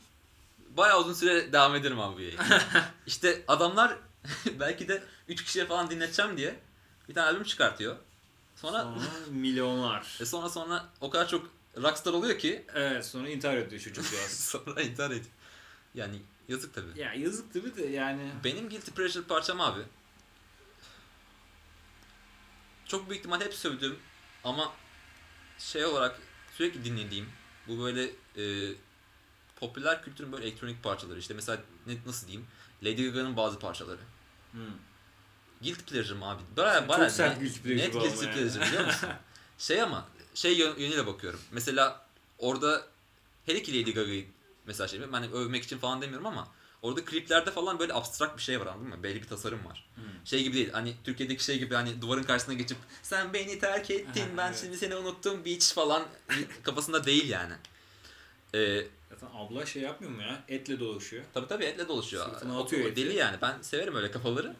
bayağı uzun süre devam ederim abi bu yayını. işte adamlar belki de 3 kişiye falan dinleteceğim diye bir tane albüm çıkartıyor. Sonra Sonra milyonlar. e sonra sonra o kadar çok rockstar oluyor ki Evet sonra intihar ediyor çocukcağız. sonra intihar ediyor. Yani yazık tabii. ya yazık tabii de yani. Benim Guilty Pleasure parçam abi. Çok büyük ihtimal hep sövdüğüm ama şey olarak sürekli dinlediğim bu böyle e, popüler kültürün böyle elektronik parçaları işte mesela ne, nasıl diyeyim Lady Gaga'nın bazı parçaları. Hı. Guilty Pleasure'ım abi. Baya baya sert net, guilty pleasure net guilty yani. pleasure biliyor musun? şey ama şey yön- yönüyle bakıyorum. Mesela orada hele ki Lady Gaga'yı mesela şey ben övmek için falan demiyorum ama orada kliplerde falan böyle abstrakt bir şey var anladın mı? Belli bir tasarım var. Hı. Şey gibi değil hani Türkiye'deki şey gibi hani duvarın karşısına geçip sen beni terk ettin Aha, ben evet. şimdi seni unuttum beach falan kafasında değil yani. Ee, Zaten abla şey yapmıyor mu ya? Etle dolaşıyor. Tabii tabii etle dolaşuyor. Sırtına atıyor o eti. deli yani. Ben severim öyle kafaları.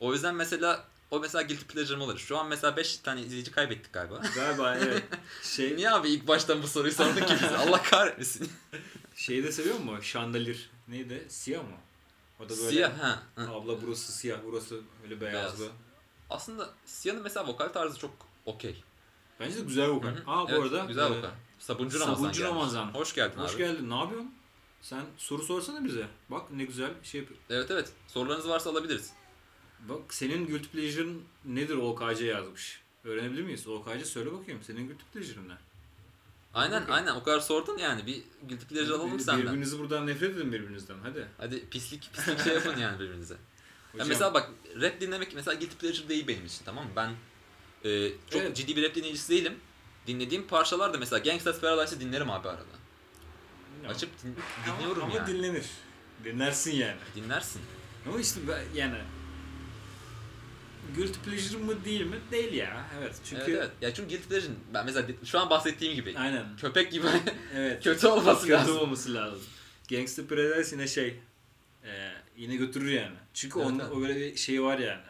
O yüzden mesela o mesela guilty pleasure'ım olur. Şu an mesela 5 tane izleyici kaybettik galiba. Galiba evet. Şey, Niye abi ilk baştan bu soruyu sordun ki bize? Allah kahretmesin. şeyi de seviyor mu? Şandalir. Neydi? Siyah mı? O da böyle. Siyah ha. Abla burası siyah, burası öyle beyazlı. Beyaz. Aslında Siyah'ın mesela vokal tarzı çok okey. Bence de güzel vokal. Hı hı. Aa bu Evet, arada. Güzel e, vokal. Sabuncu Ramazan Sabuncu gelmiş. Ramazan. Hoş geldin Hoş abi. geldin. Ne yapıyorsun? Sen soru sorsana bize. Bak ne güzel şey yapıyor. Evet evet. Sorularınız varsa alabiliriz. Bak senin guilty pleasure'ın nedir OKC yazmış. Öğrenebilir miyiz? OKC söyle bakayım. Senin guilty pleasure'ın ne? Aynen Okey. aynen o kadar sordun yani bir guilty pleasure alalım Bir- senden. Birbirinizi buradan nefret edin birbirinizden. Hadi. Hadi pislik pislik şey yapın yani birbirinize. Ya Hocam, mesela bak rap dinlemek mesela guilty pleasure değil benim için tamam mı? Ben e, çok Evet. ciddi bir rap dinleyicisi değilim. Dinlediğim parçalar da mesela Gangsta's Paradise'ı dinlerim abi arada. Ya, Açıp din- ama- dinliyorum ama yani. dinlenir. Dinlersin yani. Dinlersin. Ama işte ben, yani guilty pleasure mı değil mi? Değil ya. Evet. Çünkü Evet evet. Ya çünkü guilty pleasure ben mesela şu an bahsettiğim gibi aynen. köpek gibi Evet. kötü olması Kötü lazım. olması lazım. Gangster Paradise yine şey e, yine götürür yani. Çünkü Evet, onun evet. o böyle bir şeyi var yani.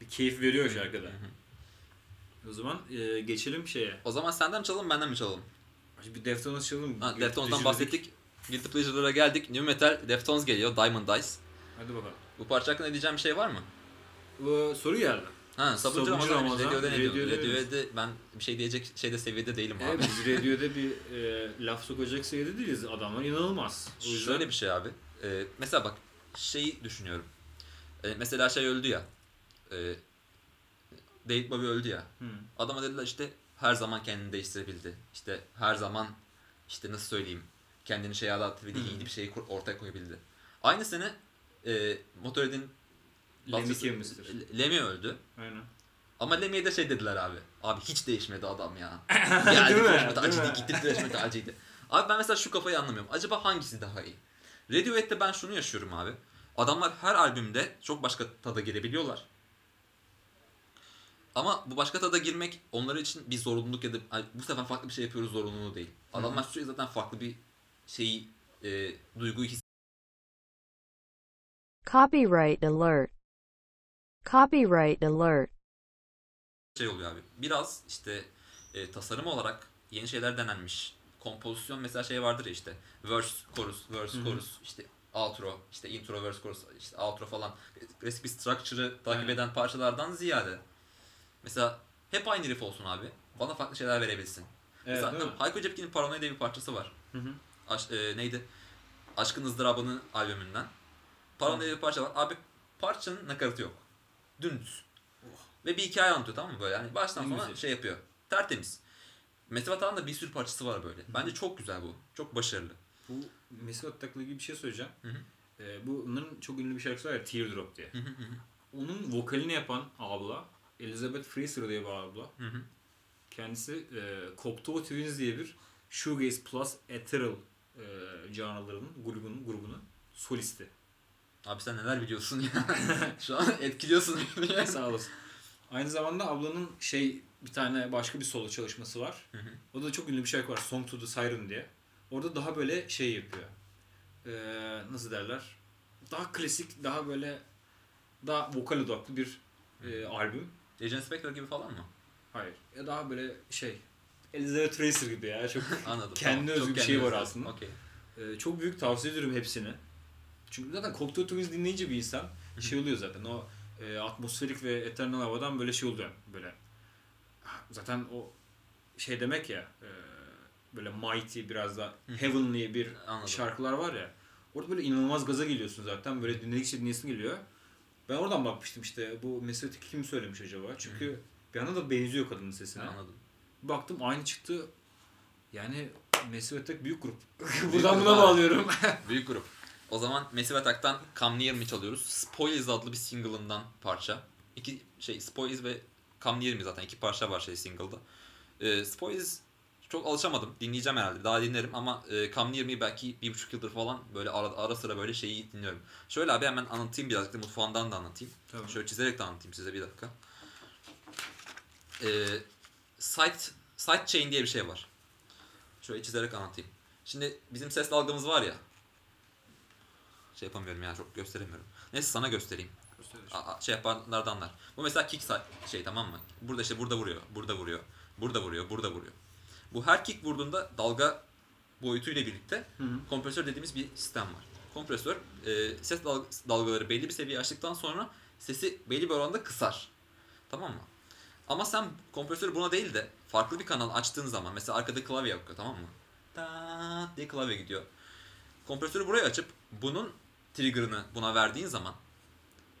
Bir keyif veriyor şarkıda. Hı hı. O zaman e, geçelim şeye. O zaman senden çalalım benden mi çalalım? Bir Deftones çalalım. Ha, Deftones'dan bahsettik. Guilty Pleasure'lara geldik. New Metal Deftones geliyor. Diamond Eyes. Hadi bakalım. Bu parça hakkında diyeceğim bir şey var mı? Bu soru geldi. Ha, Sabuncu Sabuncu Ramazan, Ramazan, Radio'da ne diyorsun? Radio'da ne Radio'da ben bir şey diyecek şeyde seviyede değilim abi. Evet, biz radyoda bir e, laf sokacak seviyede değiliz. Adamlar inanılmaz. O yüzden Şöyle bir şey abi. Ee, mesela bak şeyi düşünüyorum. Ee, mesela şey öldü ya. E, David Bowie öldü ya. Hı. Adama dediler işte her zaman kendini değiştirebildi. İşte her zaman işte nasıl söyleyeyim kendini şeye adaptabildi, Hı. yeni bir şeyi ortaya koyabildi. Aynı sene e, Motorhead'in Lemmy. Le- Lemmy öldü. Aynen. Ama Lemmy'e de şey dediler abi. Abi hiç değişmedi adam ya. Geldi Değil mi? Fresh Değil metalciydi, mi? gitti Fresh metalciydi. Abi ben mesela şu kafayı anlamıyorum. Acaba hangisi daha iyi? Radiohead'de ben şunu yaşıyorum abi. Adamlar her albümde çok başka tada girebiliyorlar. Ama bu başka tada girmek onlar için bir zorunluluk ya da "Ay, bu sefer farklı bir şey yapıyoruz zorunluluğu değil. Adamlar sürekli zaten farklı bir şeyi, e, duyguyu Copyright alert. Copyright alert. şey oluyor abi. Biraz işte e, tasarım olarak yeni şeyler denenmiş. Kompozisyon mesela şey vardır ya işte verse, chorus, verse, chorus, işte outro, işte intro, verse, chorus, işte outro falan. Klasik bir structure'ı takip Aynen. eden parçalardan ziyade mesela hep aynı riff olsun abi. Bana farklı şeyler verebilsin. Evet, mesela değil mi? Hayko Cepkin'in Paranoia diye bir parçası var. Hı hı. Aş- e, neydi? Aşkın ızdırabının albümünden. Paranoia diye bir parça var. Abi parçanın nakaratı yok. Dümdüz. Ve bir hikaye anlatıyor tamam mı böyle? Yani baştan sona güzel. şey yapıyor. Tertemiz. Mesut Atan'ın da bir sürü parçası var böyle. Bence çok güzel bu. Çok başarılı. Bu Mesut Atak'la ilgili bir şey söyleyeceğim. Hı hı. Ee, bu bunların çok ünlü bir şarkısı var ya Teardrop diye. Hı hı. Onun vokalini yapan abla Elizabeth Fraser diye bir abla. Hı hı. Kendisi e, Cocteau Twins diye bir shoegaze plus ethereal e, canlılarının grubunun grubunun solisti. Abi sen neler biliyorsun ya. Şu an etkiliyorsun beni. Sağ olasın. Aynı zamanda ablanın şey bir tane başka bir solo çalışması var. Hı hı. O da çok ünlü bir şarkı var. Song to the Siren diye. Orada daha böyle şey yapıyor. Ee, nasıl derler? Daha klasik, daha böyle daha vokal odaklı bir e, albüm. Agent Spectre gibi falan mı? Hayır. Ya daha böyle şey Elizabeth Tracer gibi ya. Çok Anladım. Kendine tamam. özgü Çok bir şey var aslında. Okey. Ee, çok büyük tavsiye ediyorum hepsini. Çünkü zaten Cocteau Twins dinleyince bir insan şey oluyor zaten o e, atmosferik ve eternal havadan böyle şey oluyor böyle zaten o şey demek ya e, böyle mighty biraz da heavenly bir Anladım. şarkılar var ya orada böyle inanılmaz gaza geliyorsun zaten böyle dinledikçe dinleyesin geliyor. Ben oradan bakmıştım işte bu Mesut kim söylemiş acaba? Çünkü bir anda da benziyor kadının sesine. Anladım. Baktım aynı çıktı. Yani Mesut büyük grup. Buradan buna bağlıyorum. Büyük grup. O zaman Massive Attack'tan Come Near Me çalıyoruz. Spoilers adlı bir single'ından parça. İki şey Spoilers ve Come Near Me zaten iki parça var şey single'da. Ee, Spoilers çok alışamadım. Dinleyeceğim herhalde. Daha dinlerim ama e, Come Near Me belki bir buçuk yıldır falan böyle ara, ara sıra böyle şeyi dinliyorum. Şöyle abi hemen anlatayım birazcık da mutfağından da anlatayım. Tamam. Şöyle çizerek de anlatayım size bir dakika. Ee, site, site chain diye bir şey var. Şöyle çizerek anlatayım. Şimdi bizim ses dalgamız var ya. Şey yapamıyorum ya çok gösteremiyorum. Neyse sana göstereyim. A- şey yapanlar da anlar. Bu mesela kick şey tamam mı? Burada işte burada vuruyor, burada vuruyor, burada vuruyor, burada vuruyor. Bu her kick vurduğunda dalga boyutuyla birlikte Hı hı. kompresör dediğimiz bir sistem var. Kompresör e, ses dal- dalgaları belli bir seviyeye açtıktan sonra sesi belli bir oranda kısar. Tamam mı? Ama sen kompresörü buna değil de farklı bir kanal açtığın zaman mesela arkada klavye yapıyor tamam mı? Ta diye klavye gidiyor. Kompresörü buraya açıp bunun trigger'ını buna verdiğin zaman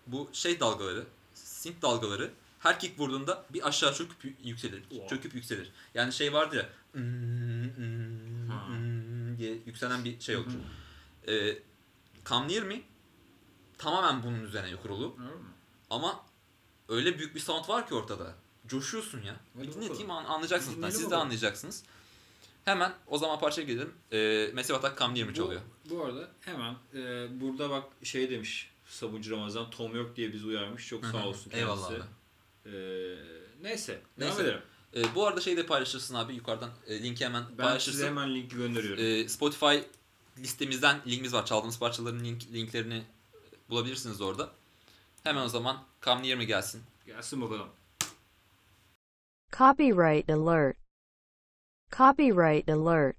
bu şey dalgaları, synth dalgaları her kick vurduğunda bir aşağı çöküp yü- yükselir. Wow. Çöküp yükselir. Yani şey vardır ya "Mm, mm, Ha. mm" diye yükselen bir şey olur. Ee, Come Near Me tamamen bunun üzerine kurulu. Ama öyle büyük bir sound var ki ortada. Coşuyorsun ya. Bir dinleteyim an- anlayacaksınız. Dinleyelim Siz de anlayacaksınız. Hemen o zaman parçaya gidelim. Ee, Massive Attack Come Near Me çalıyor. Bu, bu arada hemen e, burada bak şey demiş Sabuncu Ramazan Tom York diye bizi uyarmış. Çok sağ olsun kendisi. Eyvallah abi. E, neyse. Devam Neyse. edelim. Ee, bu arada şeyi de paylaşırsın abi yukarıdan e, linki hemen Ben paylaşırsın. size hemen linki gönderiyorum. Ee, Spotify listemizden linkimiz var. Çaldığımız parçaların link, linklerini bulabilirsiniz orada. Hemen o zaman Come Near Me gelsin. Gelsin bakalım. Copyright alert. Copyright alert.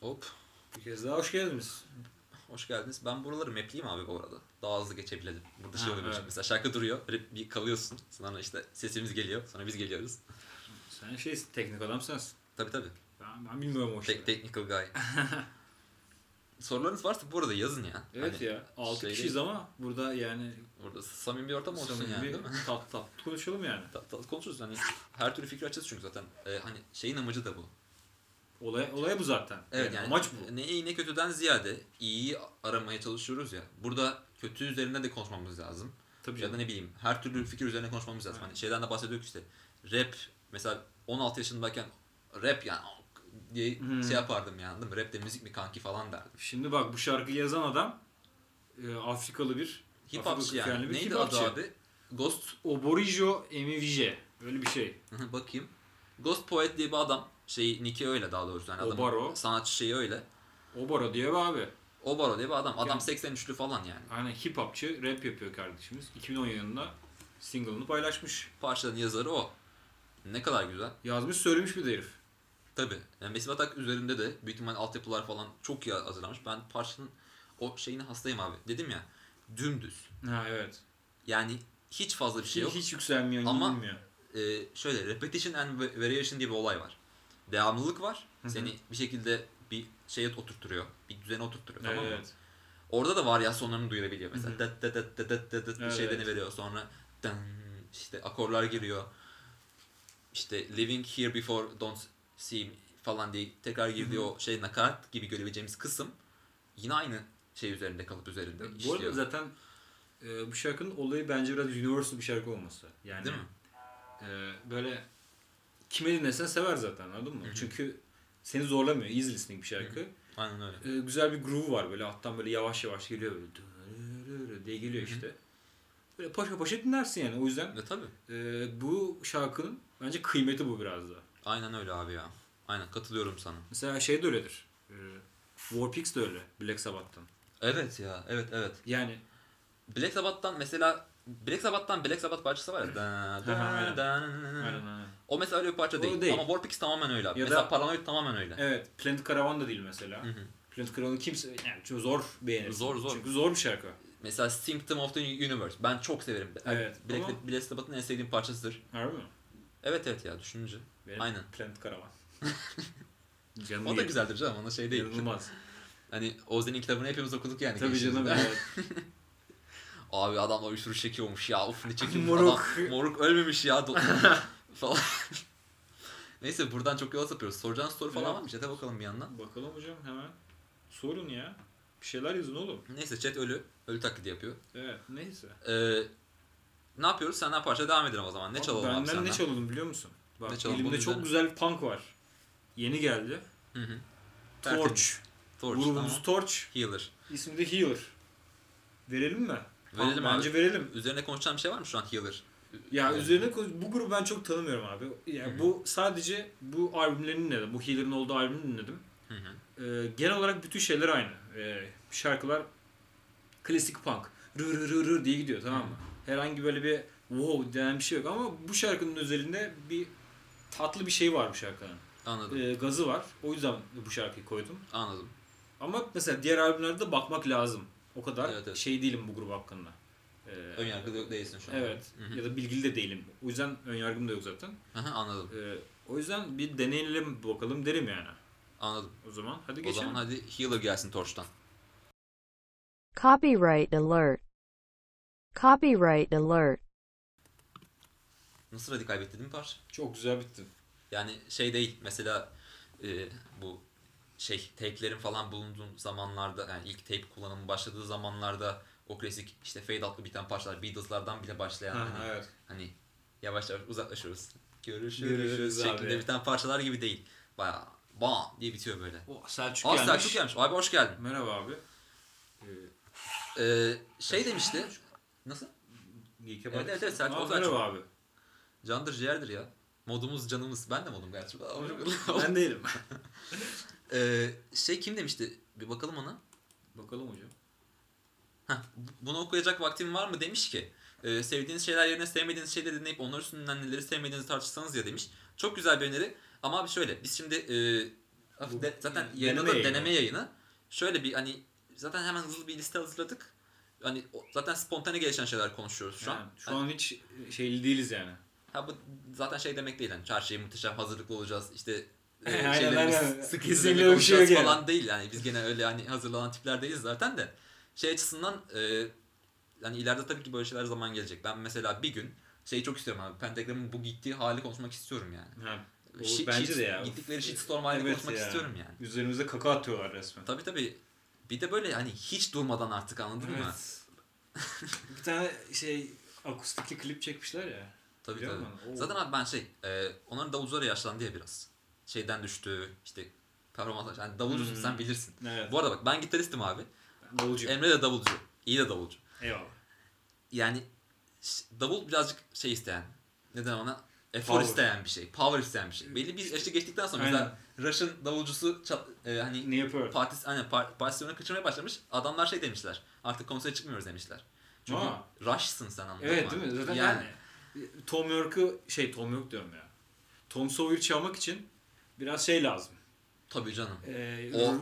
Hop. Bir kez daha hoş geldiniz. Hoş geldiniz. Ben buraları mapleyeyim abi bu arada. Daha hızlı geçebilelim. Burada şey oluyor evet. Mesela şarkı duruyor. Böyle bir kalıyorsun. Sonra işte sesimiz geliyor. Sonra biz geliyoruz. Sen şey teknik adam sensin. Tabii tabii. Ben, ben bilmiyorum o. Tek technical guy. Sorularınız varsa bu arada yazın ya. Evet Hani ya. 6 şey kişiyiz ama burada yani Burada samimi bir ortam olsun samimi yani bir değil mi? tat tat konuşalım yani. Tat- tat konuşuruz hani her türlü fikir açacağız çünkü zaten Ee, hani şeyin amacı da bu. Olay, olay bu zaten. Evet yani, amaç bu. ne iyi ne kötüden ziyade iyiyi aramaya çalışıyoruz ya. Burada kötü üzerinde de konuşmamız lazım. Tabii ya da ne bileyim her türlü fikir üzerine konuşmamız lazım. Hani şeyden de bahsediyorduk işte. Rap mesela 16 yaşındayken rap yani diye Hmm. şey yapardım yani değil mi? Rap de müzik mi kanki falan derdim. Şimdi bak bu şarkıyı yazan adam e, Afrikalı bir Hip hopçı yani. bir Neydi adı abi? Ghost Oborijo Emivije. Öyle bir şey. bakayım. Ghost Poet diye bir adam. Şey Nick'i öyle daha doğrusu. Yani Obaro. sanatçı şeyi öyle. Oboro diye bir abi. Obaro diye bir adam. Adam Yani- 83'lü falan yani. Aynen hip hopçı rap yapıyor kardeşimiz. 2010 yılında single'ını paylaşmış. Parçanın yazarı o. Ne kadar güzel. Yazmış söylemiş bir de herif. Tabii. Yani Massive Attack üzerinde de büyük ihtimal altyapılar falan çok iyi hazırlanmış. Ben parçanın o şeyine hastayım abi. Dedim ya dümdüz. Ha evet. Yani hiç fazla bir şey yok. Hiç, yükselmiyor, Ama-. Ee, şöyle repetition and variation diye bir olay var. Devamlılık var. Hı hı. Seni bir şekilde bir şeye oturtturuyor. Bir düzene oturtturuyor tamam mı? Evet. Orada da varyasyonlarını duyurabiliyor. Mesela dat dat dat dat dat dat bir Evet. şeylerini veriyor. Sonra dan işte akorlar giriyor. İşte living here before don't see falan diye tekrar girdiği o şey nakarat gibi görebileceğimiz kısım yine aynı şey üzerinde kalıp üzerinde Bu arada işliyor. zaten e, bu şarkının olayı bence biraz universal bir şarkı olması. Yani Değil mi? e, böyle kime dinlesen sever zaten anladın mı? Hı hı. Çünkü seni zorlamıyor. Easy listening bir şarkı. Aynen öyle. E, güzel bir groove var böyle alttan böyle yavaş yavaş geliyor böyle diye geliyor Hı hı. işte. Böyle paşa paşa dinlersin yani. O yüzden Ve tabii. e, bu şarkının bence kıymeti bu biraz da. Aynen öyle abi ya. Aynen katılıyorum sana. Mesela şey de öyledir. E, Warpix de öyle Black Sabbath'tan. Evet ya. Evet evet. Yani Black Sabbath'tan mesela Black Sabbath'tan Black Sabbath parçası var ya. Da, da. O mesela öyle bir parça değil. değil. Ama Warpix tamamen öyle. Ya mesela da- Paranoid tamamen öyle. Evet, Planet Caravan da değil mesela. Hı hı. Planet Caravan'ı kimse yani çok zor beğenir. Zor, zor. Çünkü zor bir şarkı. Mesela Symptom of the Universe. Ben çok severim. Evet, Black, ama- Black Sabbath'ın en sevdiğim parçasıdır. Harbi mi? Evet evet ya düşününce. Benim Aynen. Planet Caravan. O da güzeldir canım ona şey değil. İnanılmaz. Hani Ozden'in kitabını hepimiz okuduk yani. Tabii canım. evet. Abi adam uyuşturucu çekiyormuş ya. Uf ne çekiyormuş Moruk. adam. Moruk ölmemiş ya. Falan. Neyse buradan çok yola sapıyoruz. Soracağınız soru falan var mı? Chat'e bakalım bir yandan. Bakalım hocam hemen. Sorun ya. Bir şeyler yazın oğlum. Neyse chat ölü. Ölü taklidi yapıyor. Evet neyse. Ee, ne yapıyoruz? Senden parça devam edelim o zaman. Ne Abi çalalım abi Benden senden? ne çalalım biliyor musun? Bak Ne çalalım? elimde çok üzerine. güzel bir punk var. Yeni geldi. Hı hı. Torch. Torch Grubumuz tamam. Torch. Healer. İsmi de Healer. Verelim mi? Verelim Tamam, abi. Bence verelim. Üzerine konuşacağım bir şey var mı şu an Healer? Ya Evet. üzerine bu grubu ben çok tanımıyorum abi. Yani Hı hı. bu sadece bu albümlerini dinledim. Bu Healer'ın olduğu albümü dinledim. Hı hı. Ee, genel olarak bütün şeyler aynı. Ee, şarkılar klasik punk. Rı rı rı rı diye gidiyor tamam mı? Herhangi böyle bir wow denen bir şey yok ama bu şarkının özelinde bir tatlı bir şey var bu şarkının. Anladım. Ee, gazı var. O yüzden bu şarkıyı koydum. Anladım. Ama mesela diğer albümlerde de bakmak lazım. O kadar Evet, evet. şey değilim bu grup hakkında. Ee, Önyargılı değilsin şu an. Evet. Hı hı. Ya da bilgili de değilim. O yüzden önyargım da yok zaten. Aha, anladım. Ee, o yüzden bir deneyelim bakalım derim yani. Anladım. O zaman hadi O geçelim. zaman hadi Healer gelsin Torch'tan. Copyright alert. Copyright alert. Nasıl radikal bitti değil mi parça? Çok güzel bitti. Yani şey değil mesela e, bu şey tape'lerin falan bulunduğu zamanlarda yani ilk tape kullanımı başladığı zamanlarda o klasik işte fade out'lu biten parçalar Beatles'lardan bile başlayan Ha, hani, evet. hani yavaş yavaş uzaklaşıyoruz. Görüşürüz, Görüşürüz şeklinde abi. biten parçalar gibi değil. Baya bam diye bitiyor böyle. O Selçuk Aa gelmiş. Selçuk gelmiş. Abi hoş geldin. Merhaba abi. Ee, Ee, şey demişti. Nasıl? Geek'e Evet, evet, evet, Selçuk Aa, Merhaba abi. Candır ciğerdir ya. Modumuz canımız. Ben de modum gerçi. ben değilim. Ee, şey kim demişti? Bir bakalım ona. Bakalım hocam. Heh, bunu okuyacak vaktim var mı demiş ki e, sevdiğiniz şeyler yerine sevmediğiniz şeyleri dinleyip onlar üstünden neleri sevmediğinizi tartışsanız ya demiş. Çok güzel bir öneri ama abi şöyle biz şimdi e, Bu de- zaten deneme yayında da yayını. deneme yayını. Şöyle bir hani zaten hemen hızlı bir liste hazırladık. Hani zaten spontane gelişen şeyler konuşuyoruz şu an. Yani şu an hiç şeyli değiliz yani. Ha bu zaten şey demek değil yani çarşıya muhteşem hazırlıklı olacağız işte e, Aynen, şeylerimiz aynen. sık Kesinlikle bir şey yok konuşacağız yani. falan değil yani biz gene öyle hani hazırlanan tipler değiliz zaten de şey açısından e, yani ileride tabii ki böyle şeyler zaman gelecek ben mesela bir gün şeyi çok istiyorum abi Pentagram'ın bu gittiği hali konuşmak istiyorum yani. Ha, o Shit- bence shit- de ya. Gittikleri shitstorm halini Evet konuşmak ya. istiyorum yani. Üzerimize kaka atıyorlar resmen. Tabii tabii bir de böyle hani hiç durmadan artık anladın mı? Evet. Bir tane şey akustikli klip çekmişler ya. Tabii Biliyor tabii. Zaten abi ben şey, e, onların davulcuları yaşlandı ya biraz. Şeyden düştü, işte performans, yani davulcusun Hmm. sen bilirsin. Evet. Bu arada bak ben gitaristim abi. Davulcu. Emre de davulcu. İyi de davulcu. Eyvallah. Yani davul birazcık şey isteyen. Neden ona? Efor Power. isteyen bir şey. Power isteyen bir şey. Belli bir yaşı geçtikten sonra mesela Rush'ın davulcusu çal- e, hani Ne yapıyor? partis hani par, partisyonu kaçırmaya başlamış. Adamlar şey demişler. Artık konsere çıkmıyoruz demişler. Çünkü Aa. Rush'sın sen anladın Evet değil mi? Zaten yani. yani. Tom York'u şey Tom York diyorum ya. Tom Sawyer çalmak için biraz şey lazım. Tabii canım. Ee, O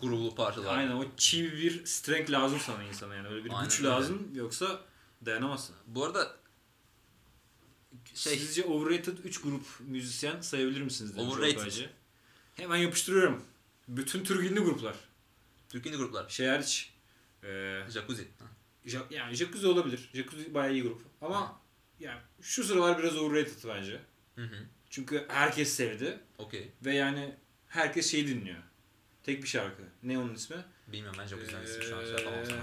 grublu parçalar. Aynen o çiğ bir strength lazım sana insana yani. Öyle bir Aynen güç öyle. lazım yoksa dayanamazsın. Bu arada şey Sizce overrated 3 grup müzisyen sayabilir misiniz? demiş Overrated. Hemen yapıştırıyorum. Bütün Türk ünlü gruplar. Türkiye'li gruplar. Şey hariç. Ee, Jacuzzi. Ja- yani Jacuzzi olabilir. Jacuzzi bayağı iyi grup. Ama yani şu sıralar biraz overrated bence. Hı hı. Çünkü herkes sevdi. Okey. Ve yani herkes şey dinliyor. Tek bir şarkı. Ne onun ismi? Bilmiyorum ben Jacuzzi'den isim şu an yapamam Ee, sana.